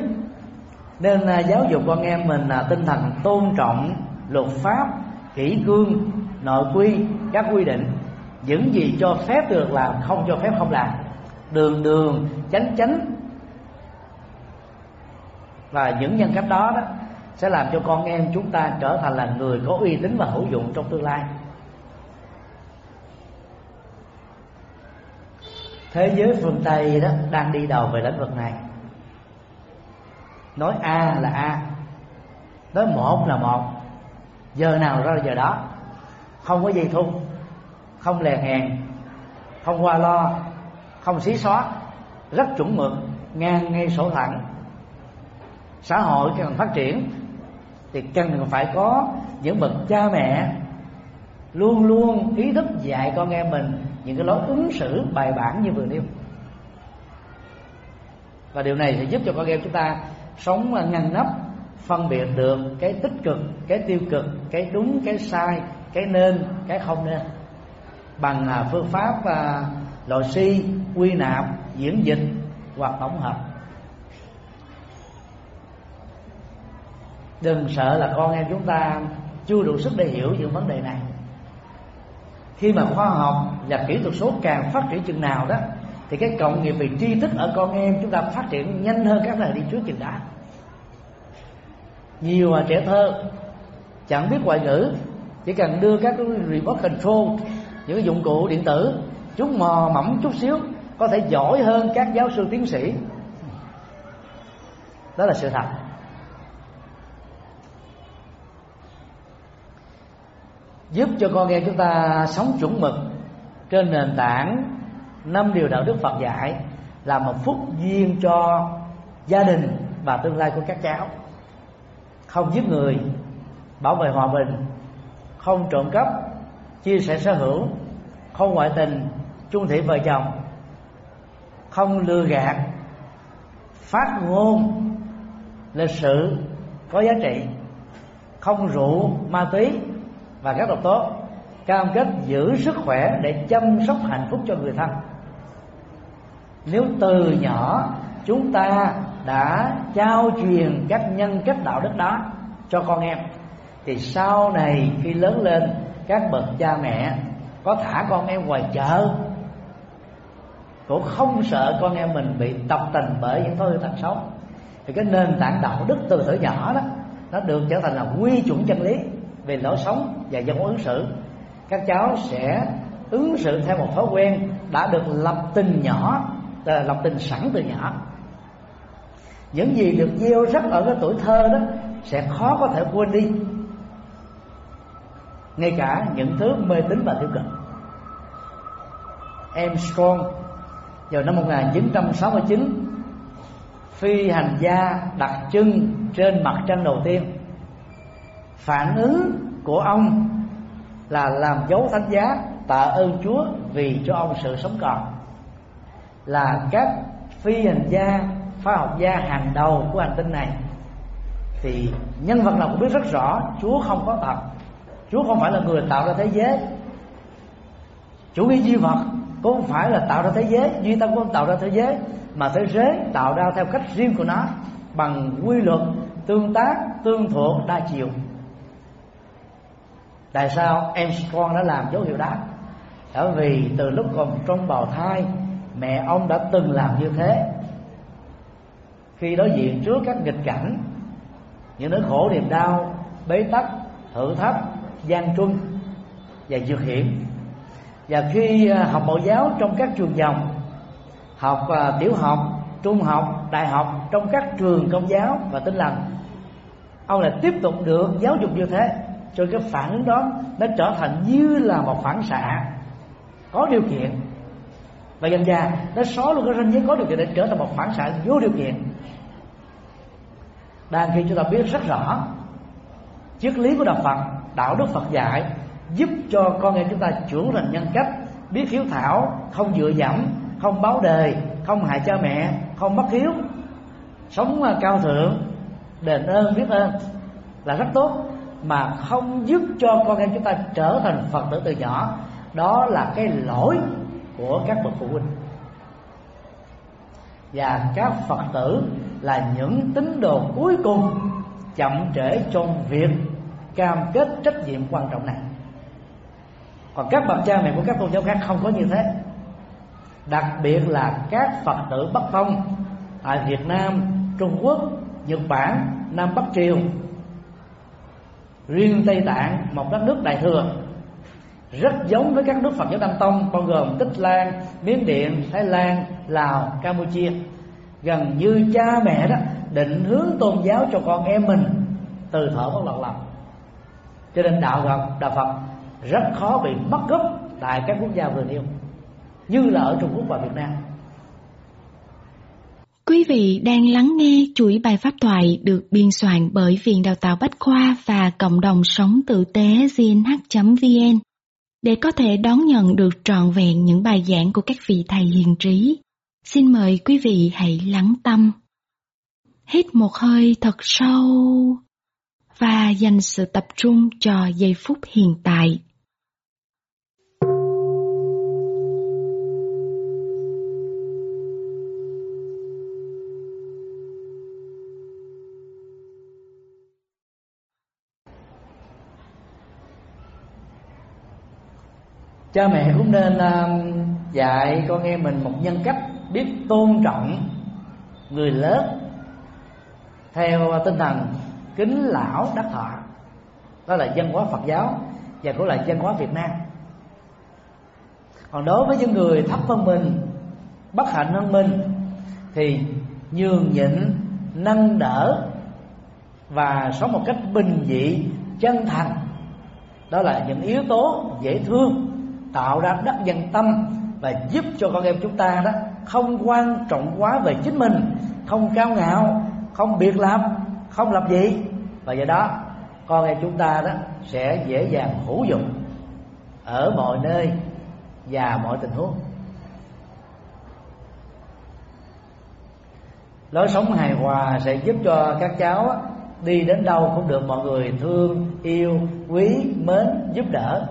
nên à, giáo dục con em mình là tinh thần tôn trọng luật pháp, kỷ cương nội quy, các quy định, những gì cho phép được làm, không cho phép không làm. Đường đường, chánh chánh. Và những nhân cách đó đó sẽ làm cho con em chúng ta trở thành là người có uy tín và hữu dụng trong tương lai. Thế giới phương tây đó đang đi đầu về lĩnh vực này. Nói a là a, nói một là một. Giờ nào ra là giờ đó không có dây thun, không lè hèn không qua lo, không xí xóa, rất chuẩn mực, ngang ngay sổ thẳng. Xã hội cần phát triển thì cần phải có những bậc cha mẹ luôn luôn ý thức dạy con em mình những cái lối ứng xử bài bản như vừa nêu. Và điều này sẽ giúp cho con em chúng ta sống ngăn nắp, phân biệt được cái tích cực, cái tiêu cực, cái đúng, cái sai cái nên, cái không nên. Bằng à, phương pháp và loại si, quy nạp, diễn dịch hoặc tổng hợp. Đừng sợ là con em chúng ta chưa đủ sức để hiểu những vấn đề này. Khi mà khoa học và kỹ thuật số càng phát triển chừng nào đó, thì cái cộng nghiệp về tri thức ở con em chúng ta phát triển nhanh hơn các thầy đi trước chừng đã. Nhiều trẻ thơ chẳng biết ngoại ngữ chỉ cần đưa các cái remote control, những cái dụng cụ điện tử, chúng mò mẫm chút xíu, có thể giỏi hơn các giáo sư tiến sĩ. Đó là sự thật. Giúp cho con em chúng ta sống chuẩn mực trên nền tảng năm điều đạo đức Phật dạy là một phúc duyên cho gia đình và tương lai của các cháu. Không giết người, bảo vệ hòa bình không trộm cắp, chia sẻ sở hữu, không ngoại tình, chung thủy vợ chồng, không lừa gạt, phát ngôn, lịch sự có giá trị, không rượu, ma túy và các độc tố, cam kết giữ sức khỏe để chăm sóc hạnh phúc cho người thân. Nếu từ nhỏ chúng ta đã trao truyền các nhân cách đạo đức đó cho con em thì sau này khi lớn lên, các bậc cha mẹ có thả con em ngoài chợ. Cũng không sợ con em mình bị tập tình bởi những thói hư tật xấu. Thì cái nền tảng đạo đức từ thời nhỏ đó, nó được trở thành là quy chuẩn chân lý về lối sống và dân ứng xử. Các cháu sẽ ứng xử theo một thói quen đã được lập tình nhỏ là lập tình sẵn từ nhỏ. Những gì được gieo rắc ở cái tuổi thơ đó sẽ khó có thể quên đi ngay cả những thứ mê tín và tiêu cực. Armstrong vào năm 1969 phi hành gia đặt chân trên mặt trăng đầu tiên, phản ứng của ông là làm dấu thánh giá tạ ơn Chúa vì cho ông sự sống còn. Là các phi hành gia, khoa học gia hàng đầu của hành tinh này. Thì nhân vật nào cũng biết rất rõ Chúa không có thật. Chúa không phải là người tạo ra thế giới. Chủ nghĩa duy vật cũng không phải là tạo ra thế giới. Duy tâm cũng tạo ra thế giới, mà thế giới tạo ra theo cách riêng của nó, bằng quy luật, tương tác, tương thuộc, đa chiều. Tại sao em con đã làm dấu hiệu đó? Bởi vì từ lúc còn trong bào thai, mẹ ông đã từng làm như thế. Khi đối diện trước các nghịch cảnh, những nỗi khổ niềm đau, bế tắc, thử thách gian truân và dược hiểm và khi à, học mẫu giáo trong các trường dòng, học à, tiểu học, trung học, đại học trong các trường công giáo và tinh lành, ông lại tiếp tục được giáo dục như thế. Cho cái phản ứng đó nó trở thành như là một phản xạ, có điều kiện. Và dần dà, nó xóa luôn cái ranh giới có điều kiện để trở thành một phản xạ vô điều kiện. Đang khi chúng ta biết rất rõ, triết lý của đạo Phật đạo đức Phật dạy, giúp cho con em chúng ta trưởng thành nhân cách, biết hiếu thảo, không dựa dẫm, không báo đề, không hại cha mẹ, không bất hiếu. Sống cao thượng, đền ơn, biết ơn là rất tốt, mà không giúp cho con em chúng ta trở thành phật tử từ nhỏ. Đó là cái lỗi của các bậc phụ huynh. Và các phật tử là những tín đồ cuối cùng chậm trễ trong việc cam kết trách nhiệm quan trọng này. Còn các bậc cha mẹ của các tôn giáo khác không có như thế. Đặc biệt là các phật tử bắc phong tại việt nam, trung quốc, nhật bản, nam bắc triều, riêng tây tạng, một đất nước đại thừa, rất giống với các nước phật giáo nam tông, bao gồm tích lan, miến điện, thái lan, lào, campuchia. Gần như cha mẹ đó định hướng tôn giáo cho con em mình từ thở bắt đầu lòng cho nên đạo phật đạo phật rất khó bị mất gốc tại các quốc gia vừa nêu như là ở trung quốc và việt nam. Quý vị đang lắng nghe chuỗi bài pháp thoại được biên soạn bởi Viện Đào tạo Bách Khoa và Cộng đồng Sống Tử tế gnh.vn Để có thể đón nhận được trọn vẹn những bài giảng của các vị thầy hiền trí, xin mời quý vị hãy lắng tâm. Hít một hơi thật sâu và dành sự tập trung cho giây phút hiện tại. cha mẹ cũng nên um, dạy con em mình một nhân cách biết tôn trọng người lớn theo tinh thần kính lão đắc thọ. Đó là dân hóa phật giáo và cũng là dân hóa việt nam. Còn đối với những người thấp hơn mình, bất hạnh hơn mình, thì nhường nhịn, nâng đỡ và sống một cách bình dị, chân thành. Đó là những yếu tố dễ thương, tạo ra đất dân tâm và giúp cho con em chúng ta đó không quan trọng quá về chính mình, không cao ngạo, không biệt lập không làm gì. Và do đó, con em chúng ta đó sẽ dễ dàng hữu dụng ở mọi nơi và mọi tình huống. Lối sống hài hòa sẽ giúp cho các cháu đi đến đâu cũng được mọi người thương, yêu, quý, mến, giúp đỡ.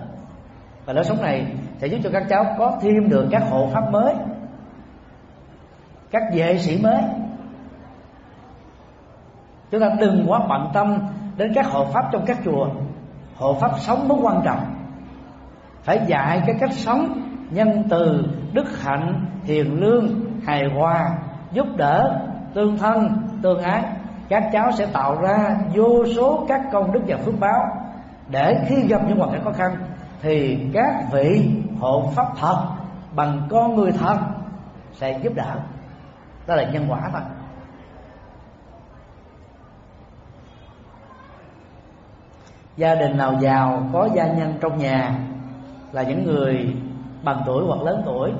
Và lối sống này sẽ giúp cho các cháu có thêm được các hộ pháp mới, các vệ sĩ mới chúng ta đừng quá bận tâm đến các hộ pháp trong các chùa. Hộ pháp sống mới quan trọng. Phải dạy cái cách sống nhân từ, đức hạnh, hiền lương, hài hòa, giúp đỡ tương thân, tương ái. Các cháu sẽ tạo ra vô số các công đức và phước báo. Để khi gặp những hoàn cảnh khó khăn, thì các vị hộ pháp thật bằng con người thật sẽ giúp đỡ. Đó là nhân quả thôi. Gia đình nào giàu, có gia nhân trong nhà là những người bằng tuổi hoặc lớn tuổi.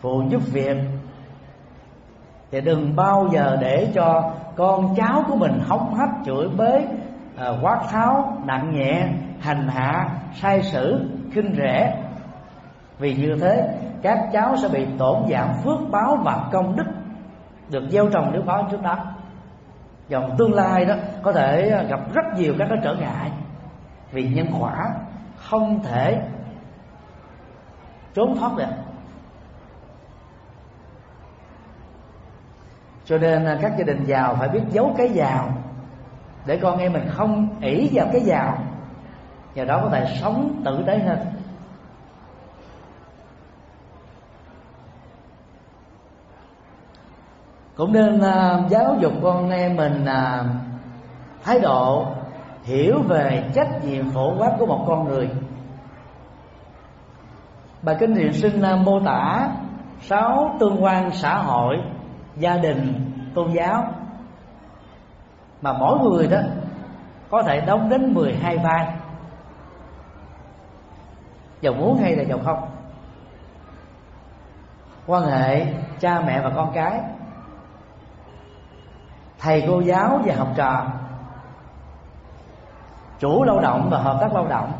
Phụ giúp việc. Thì đừng bao giờ để cho con cháu của mình hống hách, chửi bới à, quát tháo, nặng nhẹ, hành hạ, sai sử, khinh rẻ. Vì như thế, các cháu sẽ bị tổn giảm phước báo và công đức được gieo trồng nếu báo trước đó. Dòng tương lai đó có thể gặp rất nhiều các cái trở ngại vì nhân quả không thể trốn thoát được. Cho nên các gia đình giàu phải biết giấu cái giàu để con em mình không ỷ vào cái giàu. Nhờ đó có thể sống tử tế hơn. Cũng nên uh, giáo dục con em mình uh, thái độ hiểu về trách nhiệm phổ quát của một con người. Bài kinh điển sinh mô tả, sáu tương quan xã hội, gia đình, tôn giáo. Mà mỗi người đó có thể đóng đến 12 vai. Giàu muốn hay là giàu không? Quan hệ cha mẹ và con cái, thầy cô giáo và học trò chủ lao động và hợp tác lao động.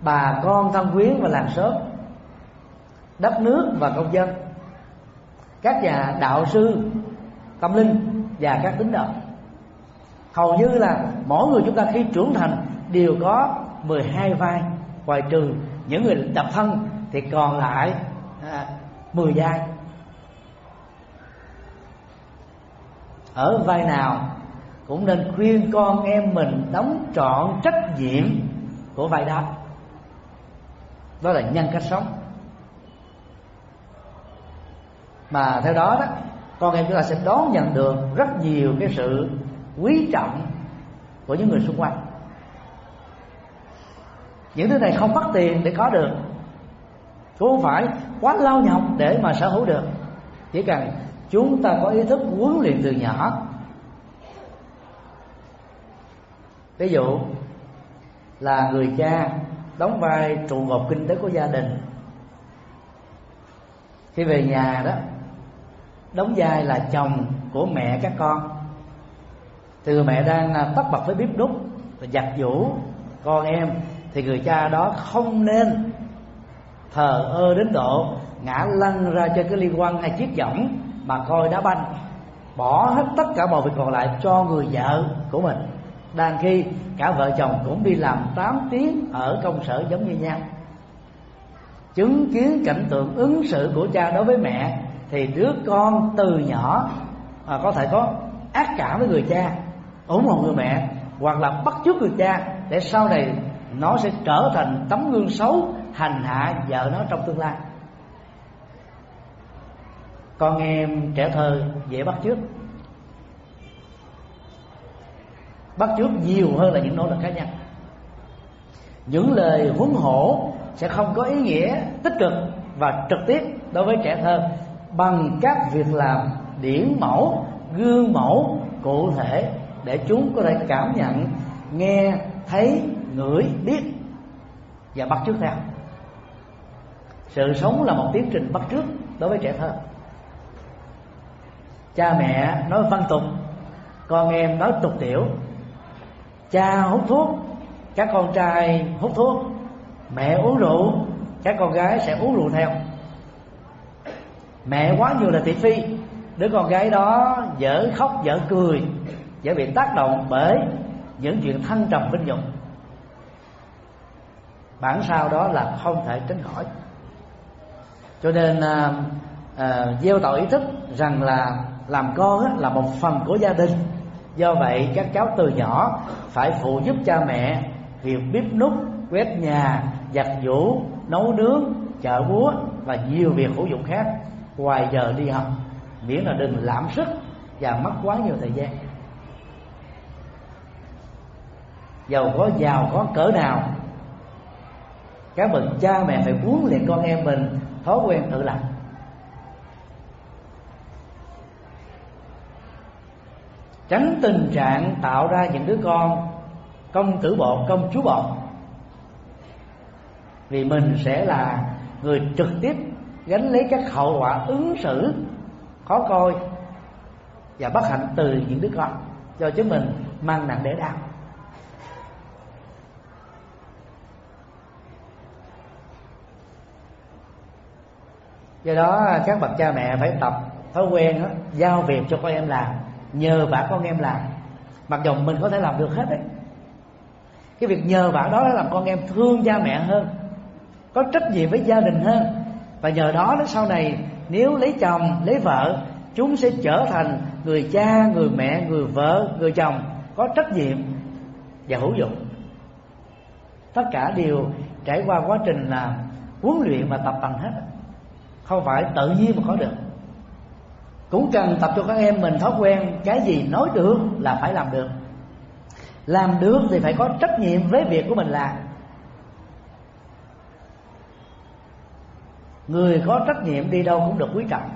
Bà con thân quyến và làng xóm. Đất nước và công dân. Các nhà đạo sư tâm linh và các tín đồ. Hầu như là mỗi người chúng ta khi trưởng thành đều có 12 vai. Ngoài trừ những người độc thân thì còn lại à, 10 vai. Ở vai nào cũng nên khuyên con em mình đóng trọn trách nhiệm của vai đó. Đó là nhân cách sống. Mà theo đó đó, con em chúng ta sẽ đón nhận được rất nhiều cái sự quý trọng của những người xung quanh. Những thứ này không mất tiền để có được. Cũng không phải quá lao nhọc để mà sở hữu được. Chỉ cần chúng ta có ý thức huấn luyện từ nhỏ ví dụ là người cha đóng vai trụ cột kinh tế của gia đình, khi về nhà đó, đóng vai là chồng của mẹ các con. Từ mẹ đang à, tất bật với bếp đúc và giặt giũ con em, thì người cha đó không nên thờ ơ đến độ ngã lăn ra cho cái liên quan hay chiếc võng mà coi đá banh, bỏ hết tất cả mọi việc còn lại cho người vợ của mình đang khi cả vợ chồng cũng đi làm 8 tiếng ở công sở giống như nhau. Chứng kiến cảnh tượng ứng xử của cha đối với mẹ thì đứa con từ nhỏ à, có thể có ác cảm với người cha ủng hộ người mẹ hoặc là bắt chước người cha để sau này nó sẽ trở thành tấm gương xấu hành hạ vợ nó trong tương lai. Con em trẻ thơ dễ bắt chước. Bắt chước nhiều hơn là những nỗ lực cá nhân. Những lời huấn hổ sẽ không có ý nghĩa tích cực và trực tiếp đối với trẻ thơ bằng các việc làm điển mẫu, gương mẫu cụ thể để chúng có thể cảm nhận, nghe, thấy, ngửi, biết và bắt chước theo. Sự sống là một tiến trình bắt chước đối với trẻ thơ. Cha mẹ nói văn tục, con em nói tục tiểu cha hút thuốc các con trai hút thuốc mẹ uống rượu các con gái sẽ uống rượu theo. Mẹ quá nhiều là thị phi đứa con gái đó dở khóc dở cười dễ bị tác động bởi những chuyện thăng trầm vinh nhục bản sao đó là không thể tránh khỏi. Cho nên à, à, gieo tạo ý thức rằng là làm con á, là một phần của gia đình do vậy, các cháu từ nhỏ phải phụ giúp cha mẹ việc bếp nút quét nhà, giặt giũ, nấu nướng, chợ búa và nhiều việc hữu dụng khác. Ngoài giờ đi học, miễn là đừng lãm sức và mất quá nhiều thời gian. Giàu có giàu có cỡ nào, các bậc cha mẹ phải huấn luyện con em mình thói quen tự lập. Tránh tình trạng tạo ra những đứa con công tử bộ công chúa bộ vì mình sẽ là người trực tiếp gánh lấy các hậu quả ứng xử khó coi và bất hạnh từ những đứa con do chính mình mang nặng để đau. Do đó các bậc cha mẹ phải tập thói quen đó, giao việc cho con em làm nhờ vả con em làm. Mặc dù mình có thể làm được hết đấy. Cái việc nhờ vả đó làm con em thương cha mẹ hơn, có trách nhiệm với gia đình hơn. Và nhờ đó đến sau này, nếu lấy chồng, lấy vợ, chúng sẽ trở thành người cha, người mẹ, người vợ, người chồng có trách nhiệm và hữu dụng. Tất cả đều trải qua quá trình là huấn luyện và tập tành hết. Không phải tự nhiên mà có được cũng cần tập cho các em mình thói quen cái gì nói được là phải làm được. Làm được thì phải có trách nhiệm với việc của mình làm người có trách nhiệm đi đâu cũng được quý trọng.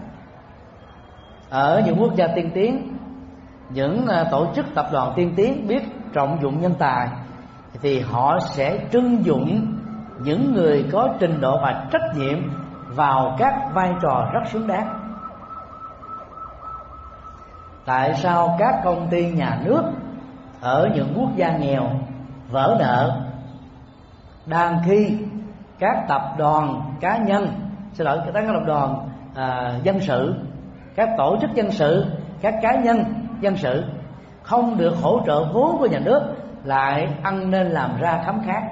Ở những quốc gia tiên tiến, những à, tổ chức tập đoàn tiên tiến biết trọng dụng nhân tài thì họ sẽ trưng dụng những người có trình độ và trách nhiệm vào các vai trò rất xứng đáng tại sao các công ty nhà nước ở những quốc gia nghèo vỡ nợ? Đang khi các tập đoàn cá nhân xin lỗi các tập đoàn à, dân sự các tổ chức dân sự các cá nhân dân sự không được hỗ trợ vốn của nhà nước lại ăn nên làm ra khám khác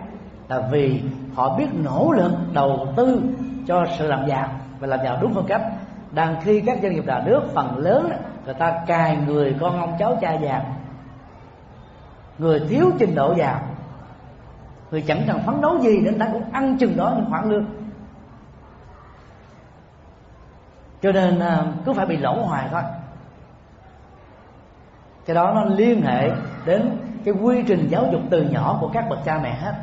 là vì họ biết nỗ lực đầu tư cho sự làm giàu và làm giàu đúng phương cách đang khi các doanh nghiệp nhà nước phần lớn người ta cài người con ông cháu cha già. Người thiếu trình độ giàu người chẳng cần phấn đấu gì đến ta cũng ăn chừng đó những khoản lương. Cho nên à, cứ phải bị lỗ hoài thôi. Cái đó nó liên hệ đến cái quy trình giáo dục từ nhỏ của các bậc cha mẹ hết.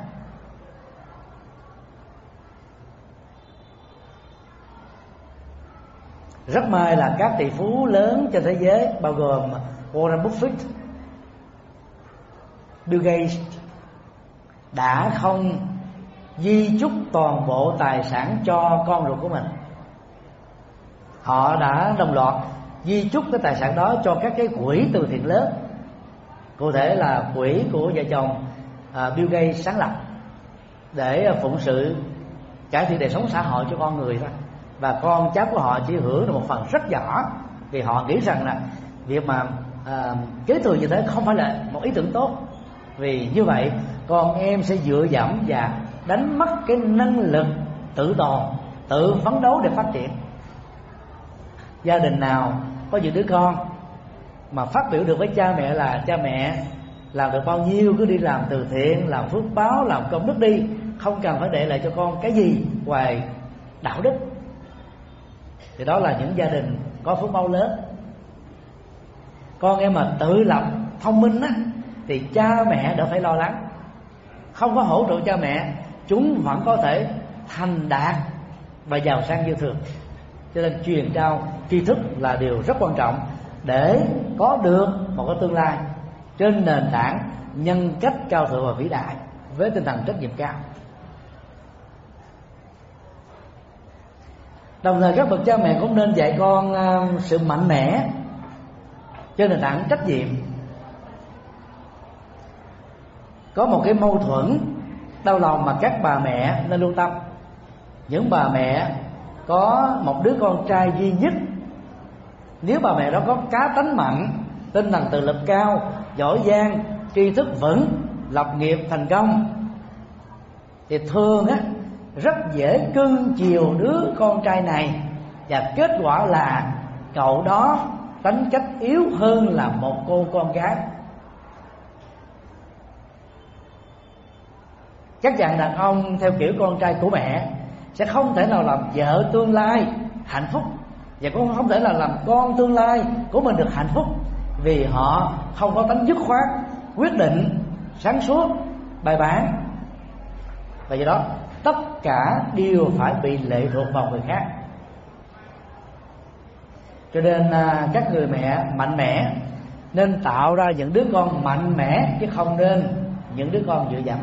Rất may là các tỷ phú lớn trên thế giới bao gồm Warren Buffett, Bill Gates đã không di chúc toàn bộ tài sản cho con ruột của mình. Họ đã đồng loạt di chúc cái tài sản đó cho các cái quỹ từ thiện lớn. Cụ thể là quỹ của vợ chồng à, Bill Gates sáng lập để phụng sự cải thiện đời sống xã hội cho con người thôi và con cháu của họ chỉ hưởng được một phần rất nhỏ. Vì họ nghĩ rằng là việc mà à, kế thừa như thế không phải là một ý tưởng tốt. Vì như vậy con em sẽ dựa dẫm và đánh mất cái năng lực tự tồn tự phấn đấu để phát triển. Gia đình nào có những đứa con mà phát biểu được với cha mẹ là cha mẹ làm được bao nhiêu cứ đi làm từ thiện làm phước báo làm công đức đi không cần phải để lại cho con cái gì ngoài đạo đức thì đó là những gia đình có phước báo lớn. Con em mà tự lập thông minh á, thì cha mẹ đỡ phải lo lắng. Không có hỗ trợ cha mẹ, chúng vẫn có thể thành đạt và giàu sang như thường. Cho nên truyền trao tri thức là điều rất quan trọng để có được một cái tương lai trên nền tảng nhân cách cao thượng và vĩ đại với tinh thần trách nhiệm cao. Đồng thời các bậc cha mẹ cũng nên dạy con à, sự mạnh mẽ trên nền tảng trách nhiệm. Có một cái mâu thuẫn đau lòng mà các bà mẹ nên lưu tâm. Những bà mẹ có một đứa con trai duy nhất. Nếu bà mẹ đó có cá tánh mạnh tinh thần tự lực cao, giỏi giang, tri thức vững, lập nghiệp thành công, thì thường á rất dễ cưng chiều đứa con trai này. Và kết quả là cậu đó tính cách yếu hơn là một cô con gái. Các chàng đàn ông theo kiểu con trai của mẹ sẽ không thể nào làm vợ tương lai hạnh phúc, và cũng không thể nào làm con tương lai của mình được hạnh phúc, vì họ không có tính dứt khoát, quyết định, sáng suốt, bài bản. Và do đó tất cả đều phải bị lệ thuộc vào người khác. Cho nên à, các người mẹ mạnh mẽ nên tạo ra những đứa con mạnh mẽ chứ không nên những đứa con dựa dẫm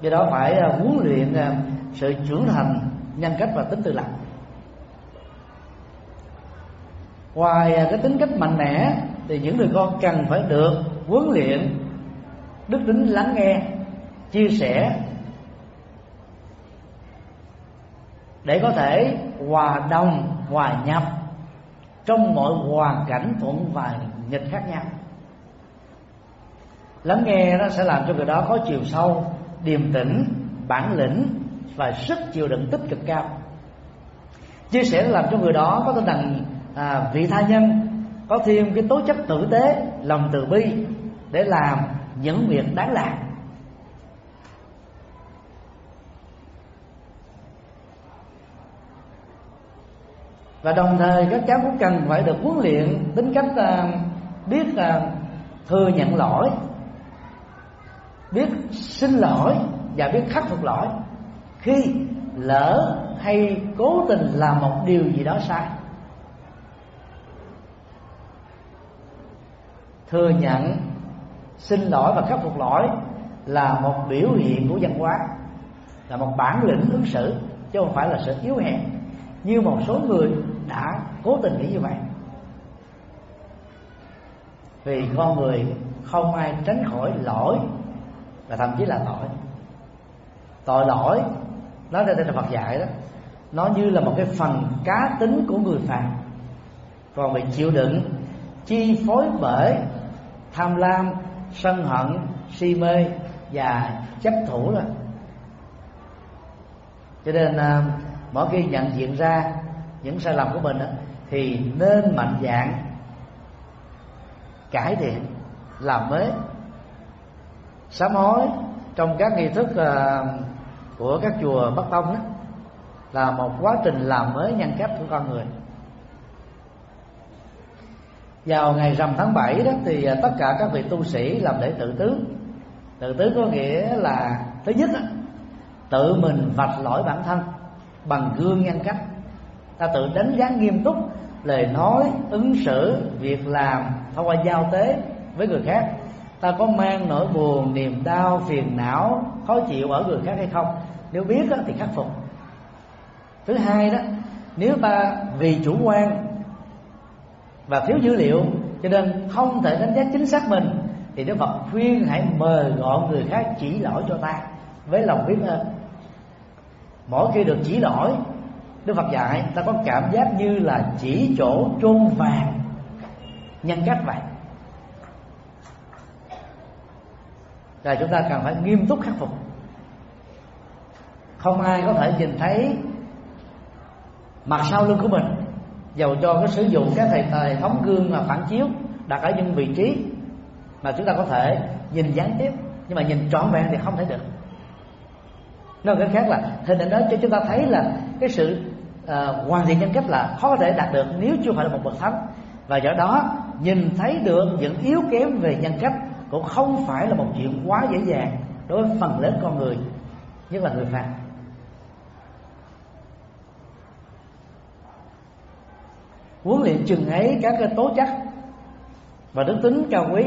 do đó phải à, huấn luyện à, sự trưởng thành nhân cách và tính tự lập. Ngoài cái tính cách mạnh mẽ thì những người con cần phải được huấn luyện đức tính lắng nghe chia sẻ để có thể hòa đồng hòa nhập trong mọi hoàn cảnh thuận và nghịch khác nhau. Lắng nghe nó sẽ làm cho người đó có chiều sâu điềm tĩnh bản lĩnh và sức chịu đựng tích cực cao. Chia sẻ làm cho người đó có tinh thần à, vị tha nhân có thêm cái tố chất tử tế lòng từ bi để làm những việc đáng làm. Và đồng thời các cháu cũng cần phải được huấn luyện tính cách à, biết à, thừa nhận lỗi, biết xin lỗi và biết khắc phục lỗi. Khi lỡ hay cố tình làm một điều gì đó sai, thừa nhận xin lỗi và khắc phục lỗi là một biểu hiện của văn hóa, là một bản lĩnh ứng xử, chứ không phải là sự yếu hèn. Như một số người đã cố tình nghĩ như vậy. Vì con người không ai tránh khỏi lỗi và thậm chí là tội. Tội lỗi nói ra đây là Phật dạy đó, nó như là một cái phần cá tính của người phàm. Còn bị chịu đựng, chi phối bởi tham lam sân hận si mê và chấp thủ là cho nên à, mỗi khi nhận diện ra những sai lầm của mình đó, thì nên mạnh dạng cải thiện làm mới sám hối trong các nghi thức à, của các chùa Bắc Tông đó là một quá trình làm mới nhân cách của con người vào ngày rằm tháng 7 đó thì à, tất cả các vị tu sĩ làm lễ tự tứ. Tự tứ có nghĩa là thứ nhất đó, tự mình vạch lỗi bản thân bằng gương nhân cách. Ta tự đánh giá nghiêm túc lời nói ứng xử việc làm thông qua giao tế với người khác. Ta có mang nỗi buồn niềm đau phiền não khó chịu ở người khác hay không? Nếu biết đó, thì khắc phục. Thứ hai đó nếu ta vì chủ quan và thiếu dữ liệu, cho nên không thể đánh giá chính xác mình, thì đức phật khuyên hãy mời gọi người khác chỉ lỗi cho ta với lòng biết ơn. Mỗi khi được chỉ lỗi, đức phật dạy ta có cảm giác như là chỉ chỗ chôn vàng, nhân cách vậy. Là chúng ta cần phải nghiêm túc khắc phục. Không ai có thể nhìn thấy mặt sau lưng của mình dầu cho có sử dụng các thầy hệ thống gương mà phản chiếu đặt ở những vị trí mà chúng ta có thể nhìn gián tiếp nhưng mà nhìn trọn vẹn thì không thể được. Nói cái khác là hình ảnh đó cho chúng ta thấy là cái sự uh, hoàn thiện nhân cách là khó có thể đạt được nếu chưa phải là một bậc thánh. Và do đó nhìn thấy được những yếu kém về nhân cách cũng không phải là một chuyện quá dễ dàng đối với phần lớn con người nhất là người phàm huấn luyện chừng ấy các cái tố chất. Và đức tính cao quý,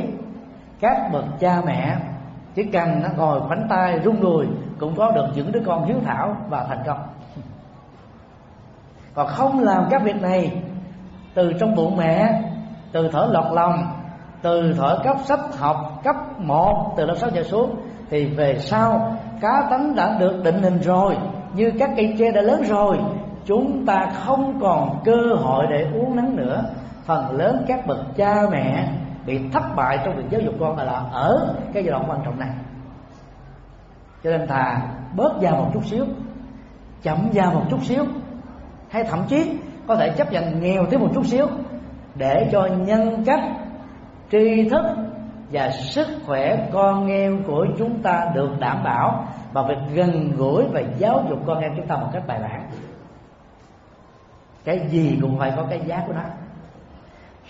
các bậc cha mẹ, chỉ cần nó ngồi khoảnh tay, rung đùi cũng có được những đứa con hiếu thảo và thành công. Còn không làm các việc này, từ trong bụng mẹ, từ thở lọt lòng, từ thở cấp sách học cấp 1 từ lớp 6 trở xuống, thì về sau, cá tánh đã được định hình rồi, như các cây tre đã lớn rồi chúng ta không còn cơ hội để uống nắng nữa. Phần lớn các bậc cha mẹ bị thất bại trong việc giáo dục con là ở cái giai đoạn quan trọng này. Cho nên thà bớt da một chút xíu, chậm da một chút xíu, hay thậm chí có thể chấp nhận nghèo thêm một chút xíu để cho nhân cách, tri thức và sức khỏe con em của chúng ta được đảm bảo. Bằng việc gần gũi và giáo dục con em chúng ta một cách bài bản cái gì cũng phải có cái giá của nó.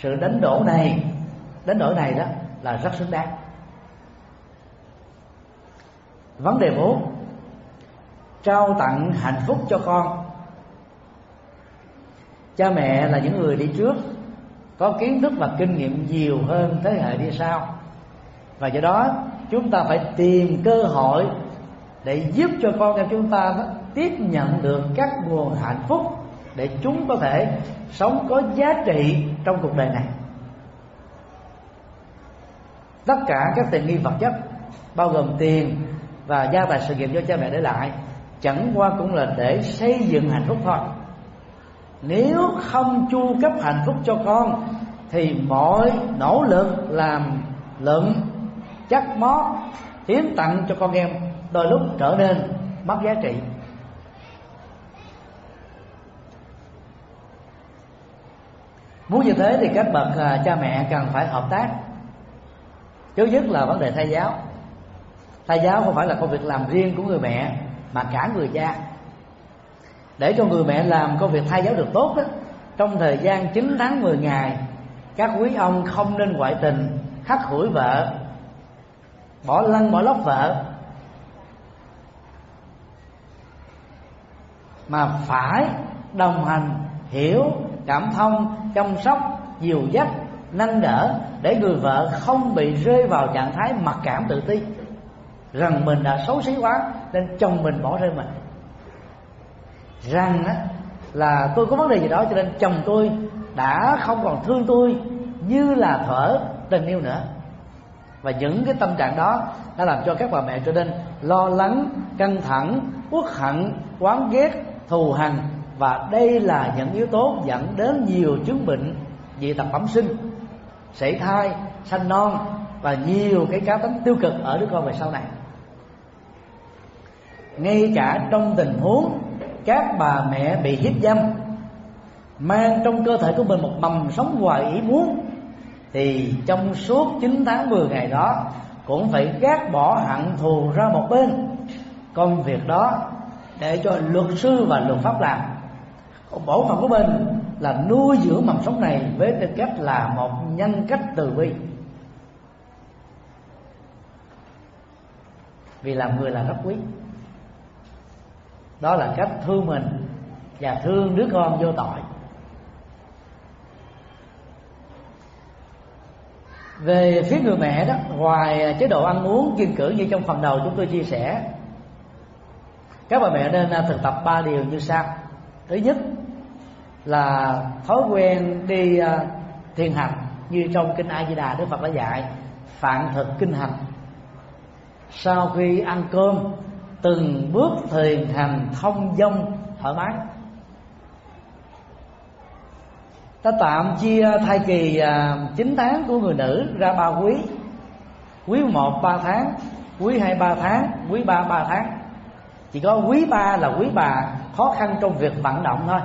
Sự đánh đổ này đánh đổi này đó là rất xứng đáng. Vấn đề bốn trao tặng hạnh phúc cho con. Cha mẹ là những người đi trước có kiến thức và kinh nghiệm nhiều hơn thế hệ đi sau. Và do đó chúng ta phải tìm cơ hội để giúp cho con em chúng ta đó, tiếp nhận được các nguồn hạnh phúc để chúng có thể sống có giá trị trong cuộc đời này. Tất cả các tiện nghi vật chất, bao gồm tiền và gia tài sự nghiệp do cha mẹ để lại, chẳng qua cũng là để xây dựng hạnh phúc thôi. Nếu không chu cấp hạnh phúc cho con, thì mọi nỗ lực làm lượm chắc mó hiến tặng cho con em đôi lúc trở nên mất giá trị. Muốn như thế thì các bậc à, cha mẹ cần phải hợp tác. Trước nhất là vấn đề thai giáo. Thai giáo không phải là công việc làm riêng của người mẹ mà cả người cha. Để cho người mẹ làm công việc thai giáo được tốt đó, trong thời gian 9 tháng 10 ngày các quý ông không nên ngoại tình khắc hủi vợ bỏ lăn bỏ lóc vợ. Mà phải đồng hành hiểu cảm thông chăm sóc dìu dắt nâng đỡ để người vợ không bị rơi vào trạng thái mặc cảm tự ti. Rằng mình đã xấu xí quá nên chồng mình bỏ rơi mình. Rằng á, là tôi có vấn đề gì đó cho nên chồng tôi đã không còn thương tôi như là thở tình yêu nữa. Và những cái tâm trạng đó đã làm cho các bà mẹ trở nên lo lắng căng thẳng uất hận oán ghét thù hằn và đây là những yếu tố dẫn đến nhiều chứng bệnh dị tật bẩm sinh, sảy thai, sanh non và nhiều cái cá tính tiêu cực ở đứa con về sau này. Ngay cả trong tình huống các bà mẹ bị hiếp dâm, mang trong cơ thể của mình một mầm sống hoài ý muốn, thì trong suốt 9 tháng 10 ngày đó cũng phải gác bỏ hận thù ra một bên. Công việc đó để cho luật sư và luật pháp làm bổ phận của mình là nuôi dưỡng mầm sống này với tư cách là một nhân cách từ bi. Vì làm người là rất quý. Đó là cách thương mình và thương đứa con vô tội. Về phía người mẹ đó, ngoài chế độ ăn uống kiên cử như trong phần đầu chúng tôi chia sẻ, các bà mẹ nên thực tập ba điều như sau. Thứ nhất là thói quen đi à, thiền hành như trong kinh A Di Đà Đức Phật đã dạy phạn thực kinh hành. Sau khi ăn cơm, từng bước thiền hành thông dong, thoải mái. Ta tạm chia thai kỳ à, chín 9 tháng của người nữ ra ba quý. Quý một ba tháng, quý hai ba tháng, quý ba ba tháng. Chỉ có quý ba là quý bà, khó khăn trong việc vận động thôi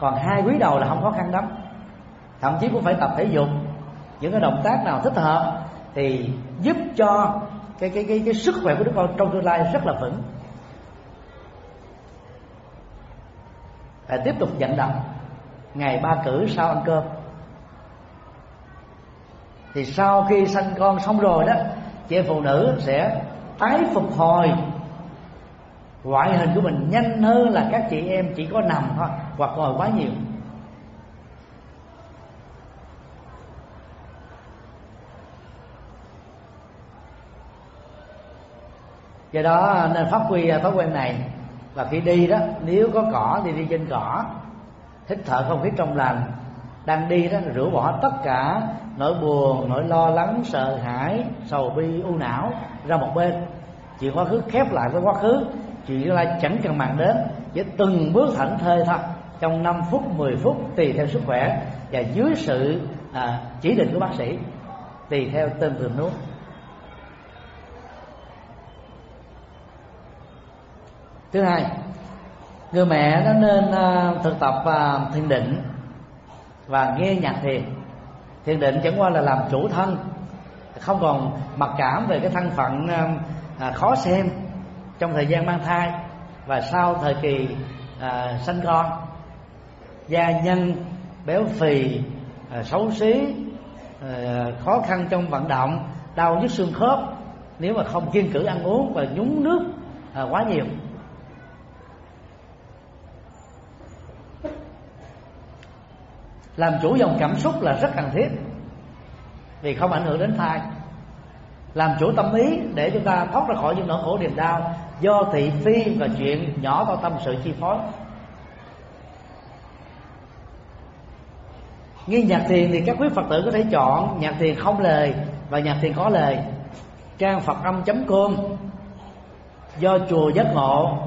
còn hai quý đầu là không khó khăn lắm. Thậm chí cũng phải tập thể dục. Những cái động tác nào thích hợp thì giúp cho cái cái cái cái sức khỏe của đứa con trong tương lai rất là vững. Phải tiếp tục vận động. Ngày ba cử sau ăn cơm. Thì sau khi sanh con xong rồi đó, chị em phụ nữ sẽ tái phục hồi. Ngoại hình của mình nhanh hơn là các chị em chỉ có nằm thôi hoặc ngồi quá nhiều. Do đó nên phát huy à, thói quen này. Và khi đi đó, nếu có cỏ thì đi trên cỏ. Hít thở không khí trong lành. Đang đi đó rửa bỏ tất cả nỗi buồn, nỗi lo lắng, sợ hãi, sầu bi, u não ra một bên. Chuyện quá khứ khép lại với quá khứ chuyện tương lai chẳng cần màng đến. Chỉ từng bước thảnh thơi thôi trong 5 phút 10 phút tùy theo sức khỏe và dưới sự à, chỉ định của bác sĩ tùy theo tên thường nuốt thứ hai người mẹ nó nên à, thực tập à, thiền định và nghe nhạc thiền. Thiền định chẳng qua là làm chủ thân không còn mặc cảm về cái thân phận à, à khó xem trong thời gian mang thai và sau thời kỳ à, sinh con gia nhân béo phì à, xấu xí à, khó khăn trong vận động đau nhức xương khớp. Nếu mà không kiên cử ăn uống và nhúng nước à, quá nhiều. Làm chủ dòng cảm xúc là rất cần thiết vì không ảnh hưởng đến thai. Làm chủ tâm ý để chúng ta thoát ra khỏi những nỗi khổ niềm đau do thị phi và chuyện nhỏ to tâm sự chi phối. Như nhạc thiền thì các quý phật tử có thể chọn nhạc thiền không lời và nhạc thiền có lời. Trang phật âm com. Do chùa giác ngộ.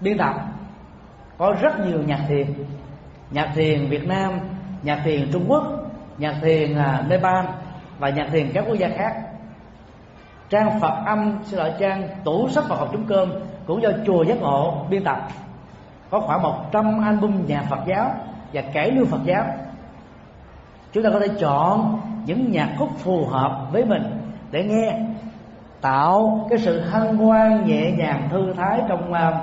Biên tập. Có rất nhiều nhạc thiền. Nhạc thiền việt nam, nhạc thiền trung quốc, nhạc thiền à, nepal và nhạc thiền các quốc gia khác. Trang phật âm xin lỗi, trang tủ sách phật học chúng cơm cũng do chùa giác ngộ biên tập có khoảng 100 album nhạc Phật giáo và cải lương Phật giáo. Chúng ta có thể chọn những nhạc khúc phù hợp với mình để nghe tạo cái sự hân hoan nhẹ nhàng thư thái trong uh,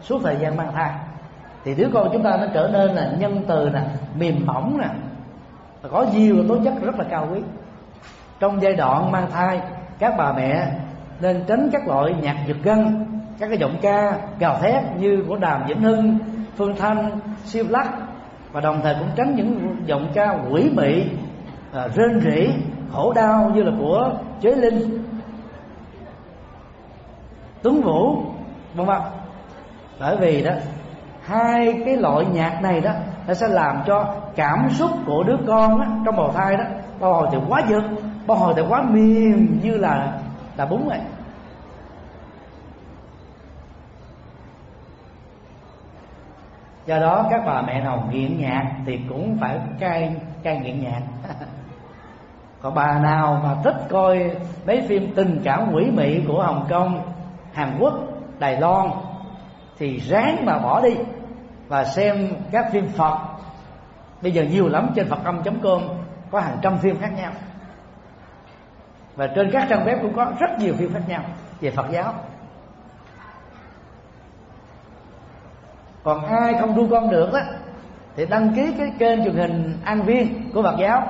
suốt thời gian mang thai. Thì đứa con chúng ta nó trở nên là nhân từ nè mềm mỏng nè và có nhiều tố chất rất là cao quý. Trong giai đoạn mang thai các bà mẹ nên tránh các loại nhạc giật gân các cái giọng ca gào thét như của đàm vĩnh hưng phương thanh siêu lắc. Và đồng thời cũng tránh những giọng ca quỷ mị à, rên rỉ khổ đau như là của chế linh. Tuấn vũ vân vân. Bởi vì đó hai cái loại nhạc này đó nó sẽ làm cho cảm xúc của đứa con đó, trong bào thai đó bao hồi thì quá giật bao hồi thì quá mềm như là là bún vậy. Do đó các bà mẹ nào nghiện nhạc thì cũng phải cai cai nghiện nhạc. Còn bà nào mà thích coi mấy phim tình cảm quỷ mị của hồng kông, hàn quốc, đài loan thì ráng mà bỏ đi và xem các phim phật. Bây giờ nhiều lắm trên phật âm com, có hàng trăm phim khác nhau. Và trên các trang web cũng có rất nhiều phim khác nhau về phật giáo. Còn ai không thu con được á thì đăng ký cái kênh truyền hình an viên của phật giáo.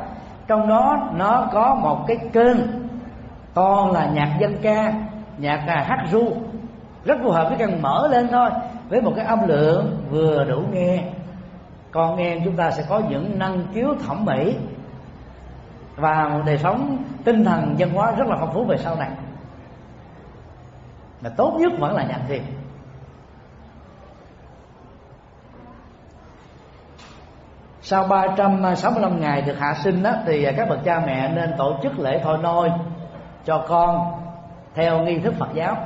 Trong đó nó có một cái kênh toàn là nhạc dân ca nhạc à, hát ru. Rất phù hợp với cần mở lên thôi với một cái âm lượng vừa đủ nghe. Con em chúng ta sẽ có những năng khiếu thẩm mỹ và một đời sống tinh thần văn hóa rất là phong phú về sau này. Mà tốt nhất vẫn là nhạc thiền. Sau 365 ngày được hạ sinh đó, thì các bậc cha mẹ nên tổ chức lễ thôi nôi cho con theo nghi thức Phật giáo.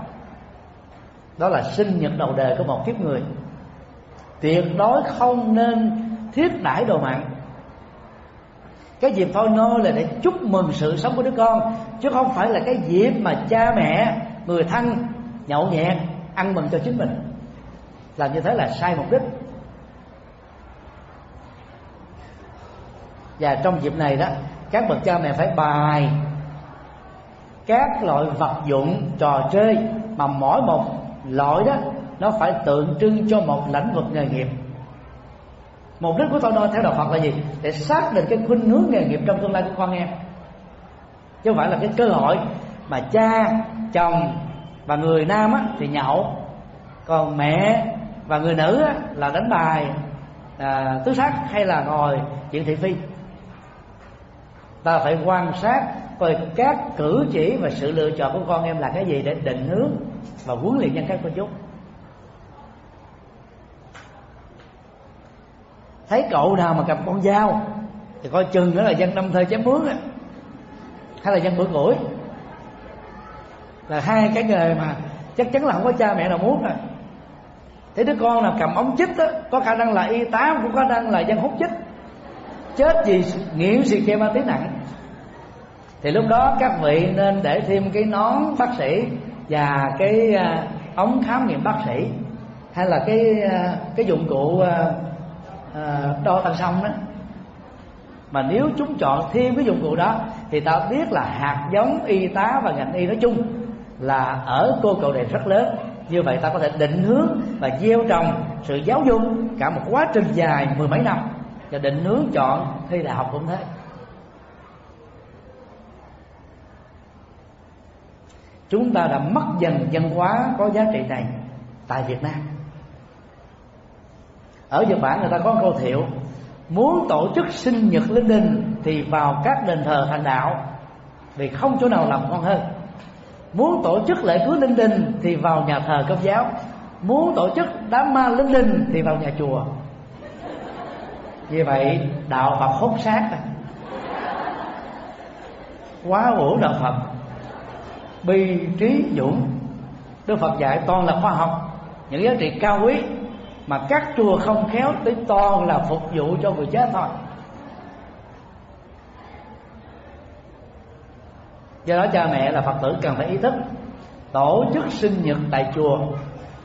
Đó là sinh nhật đầu đời của một kiếp người. Tuyệt đối không nên thiết đãi đồ mặn. Cái dịp thôi nôi là để chúc mừng sự sống của đứa con chứ không phải là cái dịp mà cha mẹ người thân nhậu nhẹt ăn mừng cho chính mình. Làm như thế là sai mục đích. Và trong dịp này đó các bậc cha mẹ phải bài các loại vật dụng trò chơi mà mỗi một loại đó nó phải tượng trưng cho một lĩnh vực nghề nghiệp. Mục đích của tôi nói theo đạo Phật là gì? Để xác định cái khuynh hướng nghề nghiệp trong tương lai của con em. Chứ không phải là cái cơ hội mà cha chồng và người nam á, thì nhậu còn mẹ và người nữ á, là đánh bài à, tứ sắc hay là ngồi chuyện thị phi ta phải quan sát coi các cử chỉ và sự lựa chọn của con em là cái gì để định hướng và huấn luyện nhân cách của chúng. Thấy cậu nào mà cầm con dao thì coi chừng đó là dân năm thơ chém mướn á, hay là dân bữa củi. Là hai cái nghề mà chắc chắn là không có cha mẹ nào muốn à. rồi thế đứa con nào cầm ống chích á, có khả năng là y tá, cũng có khả năng là dân hút chích chết gì nghiện xì ke ma túy nặng thì lúc đó các vị nên để thêm cái nón bác sĩ và cái à, ống khám nghiệm bác sĩ, hay là cái à, cái dụng cụ à, đo tăng sông đó. Mà nếu chúng chọn thêm cái dụng cụ đó, thì ta biết là hạt giống y tá và ngành y nói chung là ở cô cậu này rất lớn. Như vậy ta có thể định hướng và gieo trồng sự giáo dục cả một quá trình dài mười mấy năm và định hướng chọn thi đại học cũng thế. Chúng ta đã mất dần văn hóa có giá trị này tại Việt Nam. Ở Nhật Bản người ta có câu thiệu, muốn tổ chức sinh nhật linh đình thì vào các đền thờ thành đạo, vì không chỗ nào làm ngon hơn. Muốn tổ chức lễ cưới linh đình thì vào nhà thờ công giáo. Muốn tổ chức đám ma linh đình thì vào nhà chùa như vậy, đạo Phật hốt xác à. quá ủ đạo Phật. Bi trí dũng. Đức Phật dạy toàn là khoa học. Những giá trị cao quý mà các chùa không khéo tới toàn là phục vụ cho người chết thôi. Do đó cha mẹ là phật tử cần phải ý thức. Tổ chức sinh nhật tại chùa,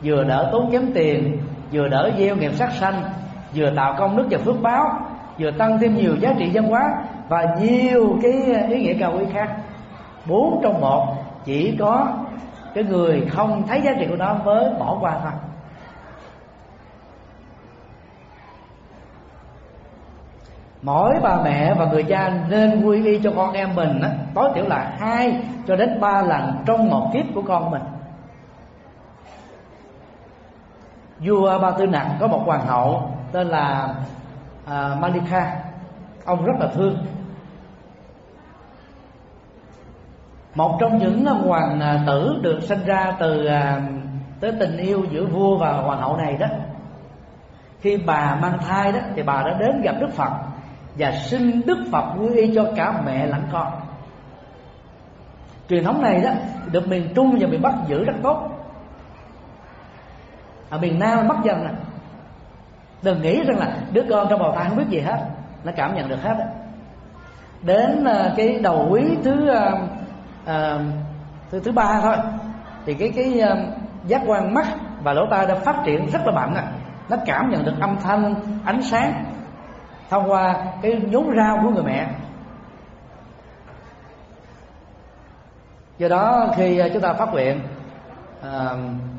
vừa đỡ tốn kém tiền, vừa đỡ gieo nghiệp sát sanh vừa tạo công đức và phước báo vừa tăng thêm nhiều giá trị văn hóa và nhiều cái ý nghĩa cao quý khác. Bốn trong một chỉ có cái người không thấy giá trị của nó mới bỏ qua thôi. Mỗi bà mẹ và người cha nên quy y cho con em mình á, tối thiểu là hai cho đến ba lần trong một kiếp của con mình. Vua ba tư nặc có một hoàng hậu tên là à, Malika. Ông rất là thương. Một trong những hoàng à, tử được sinh ra từ à, tới tình yêu giữa vua và hoàng hậu này đó. Khi bà mang thai đó thì bà đã đến gặp đức phật và xin đức phật quy y cho cả mẹ lẫn con. Truyền thống này đó được miền trung và miền bắc giữ rất tốt. Ở miền nam mất dần rồi đừng nghĩ rằng là đứa con trong bào thai không biết gì hết nó cảm nhận được hết đó. đến ờ, cái đầu quý thứ uh, uh, thứ thứ ba thôi thì cái cái uh, giác quan mắt và lỗ tai đã phát triển rất là mạnh à. nó cảm nhận được âm thanh ánh sáng thông qua cái nhốn rau của người mẹ do đó khi chúng ta phát nguyện à,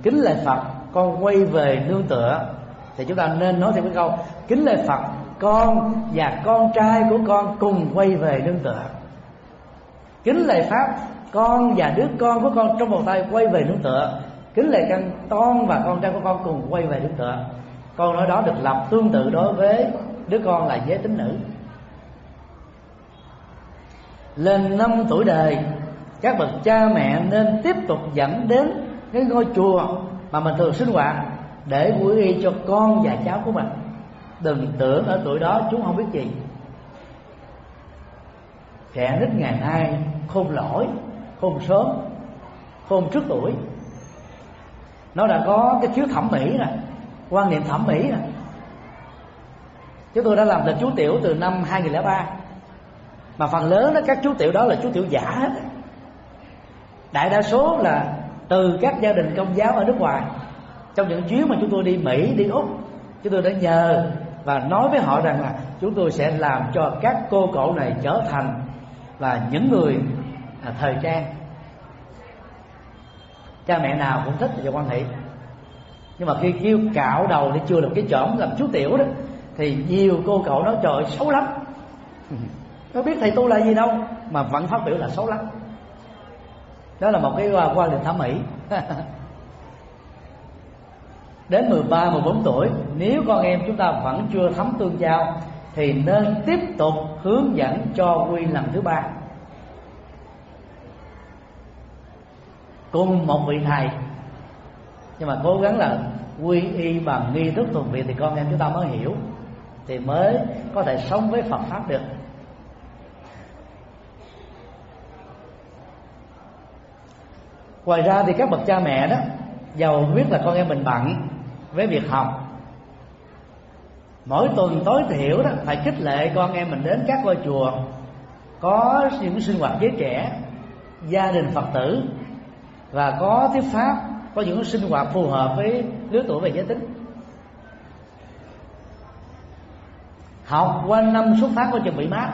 kính lệ phật con quay về nương tựa thì chúng ta nên nói theo cái câu, kính lễ phật, con và con trai của con cùng quay về nương tựa. Kính lệ pháp, con và đứa con của con trong một tay quay về nương tựa. Kính lệ căn con và con trai của con cùng quay về nương tựa. Câu nói đó được lập tương tự đối với đứa con là giới tính nữ. Lên năm tuổi đời, các bậc cha mẹ nên tiếp tục dẫn đến cái ngôi chùa mà mình thường sinh hoạt để quy y cho con và cháu của mình. Đừng tưởng ở tuổi đó chúng không biết gì. Trẻ nít ngày nay khôn lỗi khôn sớm khôn trước tuổi. Nó đã có cái chiếu thẩm mỹ rồi, quan niệm thẩm mỹ rồi. Chúng tôi đã làm lịch chú tiểu từ năm 2003 mà phần lớn đó, các chú tiểu đó là chú tiểu giả hết. Đại đa số là từ các gia đình công giáo ở nước ngoài trong những chuyến mà chúng tôi đi mỹ đi úc chúng tôi đã nhờ và nói với họ rằng là chúng tôi sẽ làm cho các cô cậu này trở thành là những người à, thời trang. Cha mẹ nào cũng thích cho quan hệ. Nhưng mà khi kêu cạo đầu để chưa được cái chỏm làm chú tiểu đó thì nhiều cô cậu nói trời xấu lắm. Nó biết thầy tu là gì đâu mà vẫn phát biểu là xấu lắm. Đó là một cái à, quan điểm thẩm mỹ. đến 13, 14 tuổi nếu con em chúng ta vẫn chưa thấm tương giao thì nên tiếp tục hướng dẫn cho quy lần thứ ba. Cùng một vị thầy. Nhưng mà cố gắng là quy y bằng nghi thức thuần viện thì con em chúng ta mới hiểu thì mới có thể sống với Phật pháp được. Ngoài ra thì các bậc cha mẹ đó giàu biết là con em mình bận với việc học. Mỗi tuần tối thiểu đó, phải khích lệ con em mình đến các ngôi chùa, có những sinh hoạt với trẻ, gia đình phật tử, và có thuyết pháp, có những sinh hoạt phù hợp với lứa tuổi và giới tính. Học quanh năm xuất phát của chuẩn bị mát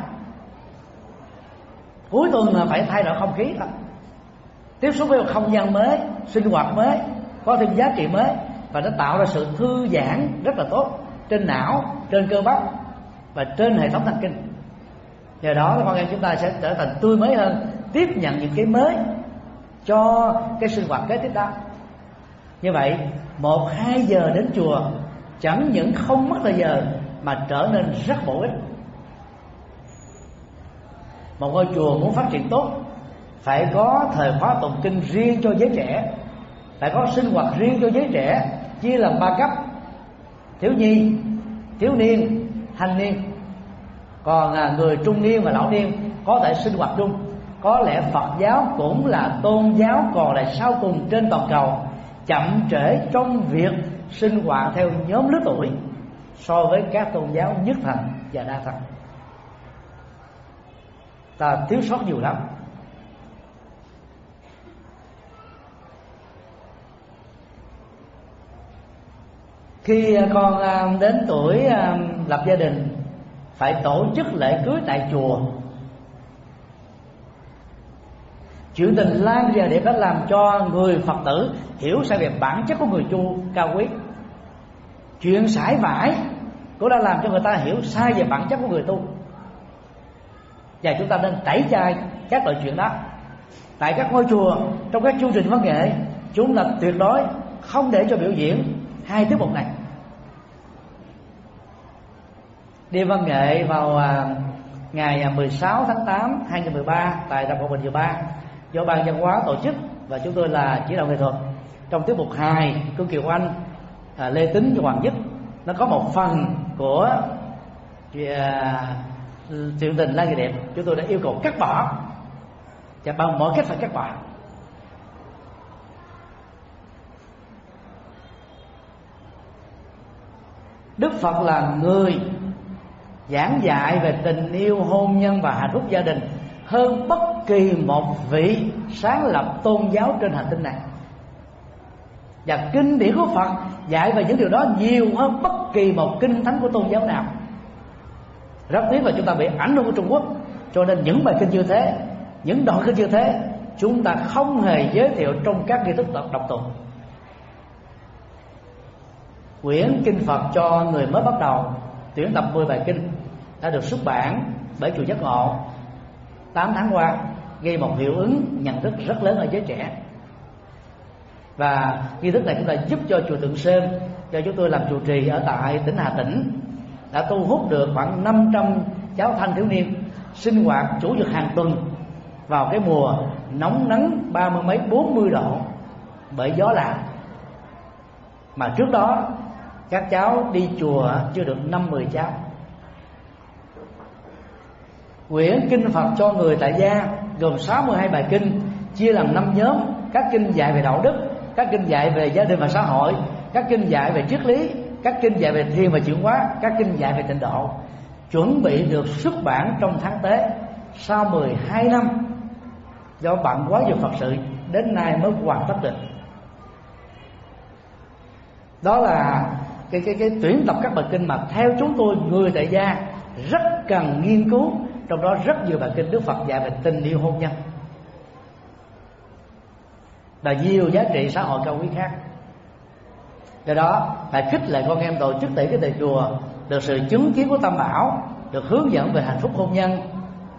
cuối tuần là phải thay đổi không khí. Thôi tiếp xúc với một không gian mới, sinh hoạt mới, có thêm giá trị mới và nó tạo ra sự thư giãn rất là tốt trên não, trên cơ bắp và trên hệ thống thần kinh. Nhờ đó con em chúng ta sẽ trở thành tươi mới hơn, tiếp nhận những cái mới cho cái sinh hoạt kế tiếp đó. Như vậy, một, hai giờ đến chùa chẳng những không mất thời giờ mà trở nên rất bổ ích. Một ngôi chùa muốn phát triển tốt, phải có thời khóa tụng kinh riêng cho giới trẻ, phải có sinh hoạt riêng cho giới trẻ chia làm ba cấp. Thiếu nhi thiếu niên thanh niên. Còn à, người trung niên và lão niên có thể sinh hoạt chung. Có lẽ phật giáo cũng là tôn giáo còn lại sau cùng trên toàn cầu chậm trễ trong việc sinh hoạt theo nhóm lứa tuổi so với các tôn giáo nhất thần và đa thần. Ta thiếu sót nhiều lắm. Khi à, con à, đến tuổi à, lập gia đình, phải tổ chức lễ cưới tại chùa. Chuyện tình lan ra để có làm cho người phật tử hiểu sai về bản chất của người chu cao quý. Chuyện sải vải cũng đã làm cho người ta hiểu sai về bản chất của người tu. Và chúng ta nên tẩy chay các loại chuyện đó. Tại các ngôi chùa, trong các chương trình văn nghệ, chúng là tuyệt đối không để cho biểu diễn hai tiết mục này. Đi văn nghệ vào à, ngày à, 16 tháng 8 2013 tại Đàm Quảng Bình Dương Ba do ban văn hóa tổ chức và chúng tôi là chỉ đạo nghệ thuật. Trong tiết mục hài Cương Kiều Anh à, Lê Tính và Hoàng Nhất nó có một phần của à, chuyện tình la người đẹp. Chúng tôi đã yêu cầu cắt bỏ. Và bằng mọi cách phải cắt bỏ. Đức Phật là người giảng dạy về tình yêu, hôn nhân và hạnh phúc gia đình hơn bất kỳ một vị sáng lập tôn giáo trên hành tinh này. Và kinh điển của Phật dạy về những điều đó nhiều hơn bất kỳ một kinh thánh của tôn giáo nào. Rất tiếc là chúng ta bị ảnh hưởng của Trung Quốc, cho nên những bài kinh như thế, những đoạn kinh như thế, chúng ta không hề giới thiệu trong các nghi thức đọc tụng. Quyển kinh Phật cho người mới bắt đầu tuyển tập 10 bài kinh đã được xuất bản bởi chùa giác ngộ. 8 tháng qua gây một hiệu ứng nhận thức rất lớn ở giới trẻ. Và nghi thức này cũng đã giúp cho chùa Tượng Sơn cho chúng tôi làm trụ trì ở tại tỉnh Hà Tĩnh, đã thu hút được khoảng 500 cháu thanh thiếu niên sinh hoạt chủ nhật hàng tuần vào cái mùa nóng nắng ba mươi mấy, bốn mươi độ bởi gió lạ. Mà trước đó, các cháu đi chùa chưa được năm mười cháu quyển kinh Phật cho người tại gia, gồm 62 bài kinh, chia làm năm nhóm. Các kinh dạy về đạo đức, các kinh dạy về gia đình và xã hội, các kinh dạy về triết lý, các kinh dạy về thiền và chuyển hóa, các kinh dạy về tịnh độ. Chuẩn bị được xuất bản trong tháng tế sau 12 năm do bận quá nhiều Phật sự đến nay mới hoàn tất được. Đó là cái cái cái tuyển tập các bài kinh mà theo chúng tôi, người tại gia rất cần nghiên cứu trong đó rất nhiều bài kinh Đức Phật dạy về tình yêu hôn nhân. Và nhiều giá trị xã hội cao quý khác. Do đó phải khích lệ con em tổ chức tỷ cái thầy chùa được sự chứng kiến của tam bảo được hướng dẫn về hạnh phúc hôn nhân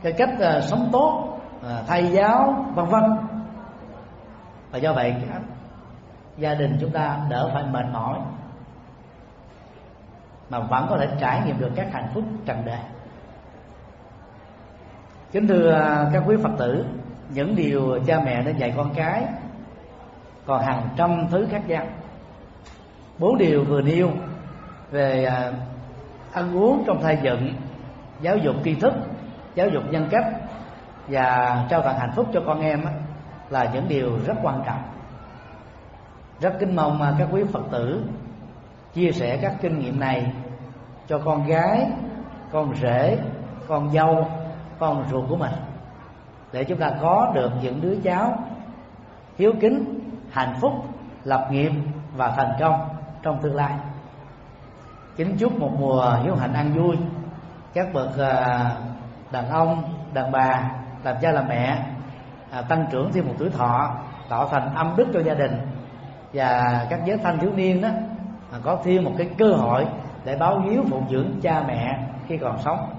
cái cách uh, sống tốt ờ, uh, thầy giáo vân vân. Và do vậy gia đình chúng ta đỡ phải mệt mỏi mà vẫn có thể trải nghiệm được các hạnh phúc trần đời kính thưa các quý phật tử, những điều cha mẹ đã dạy con cái còn hàng trăm thứ khác nhau. Bốn điều vừa nêu về à, ăn uống trong thai dựng giáo dục tri thức, giáo dục nhân cách và trao tặng hạnh phúc cho con em là những điều rất quan trọng. Rất kính mong các quý phật tử chia sẻ các kinh nghiệm này cho con gái, con rể, con dâu con ruột của mình, để chúng ta có được những đứa cháu hiếu kính, hạnh phúc, lập nghiệp và thành công trong tương lai. Kính chúc một mùa hiếu hạnh ăn vui. Các bậc à, đàn ông, đàn bà, làm cha làm mẹ à, tăng trưởng thêm một tuổi thọ, tạo thành âm đức cho gia đình và các giới thanh thiếu niên đó à, có thêm một cái cơ hội để báo hiếu phụng dưỡng cha mẹ khi còn sống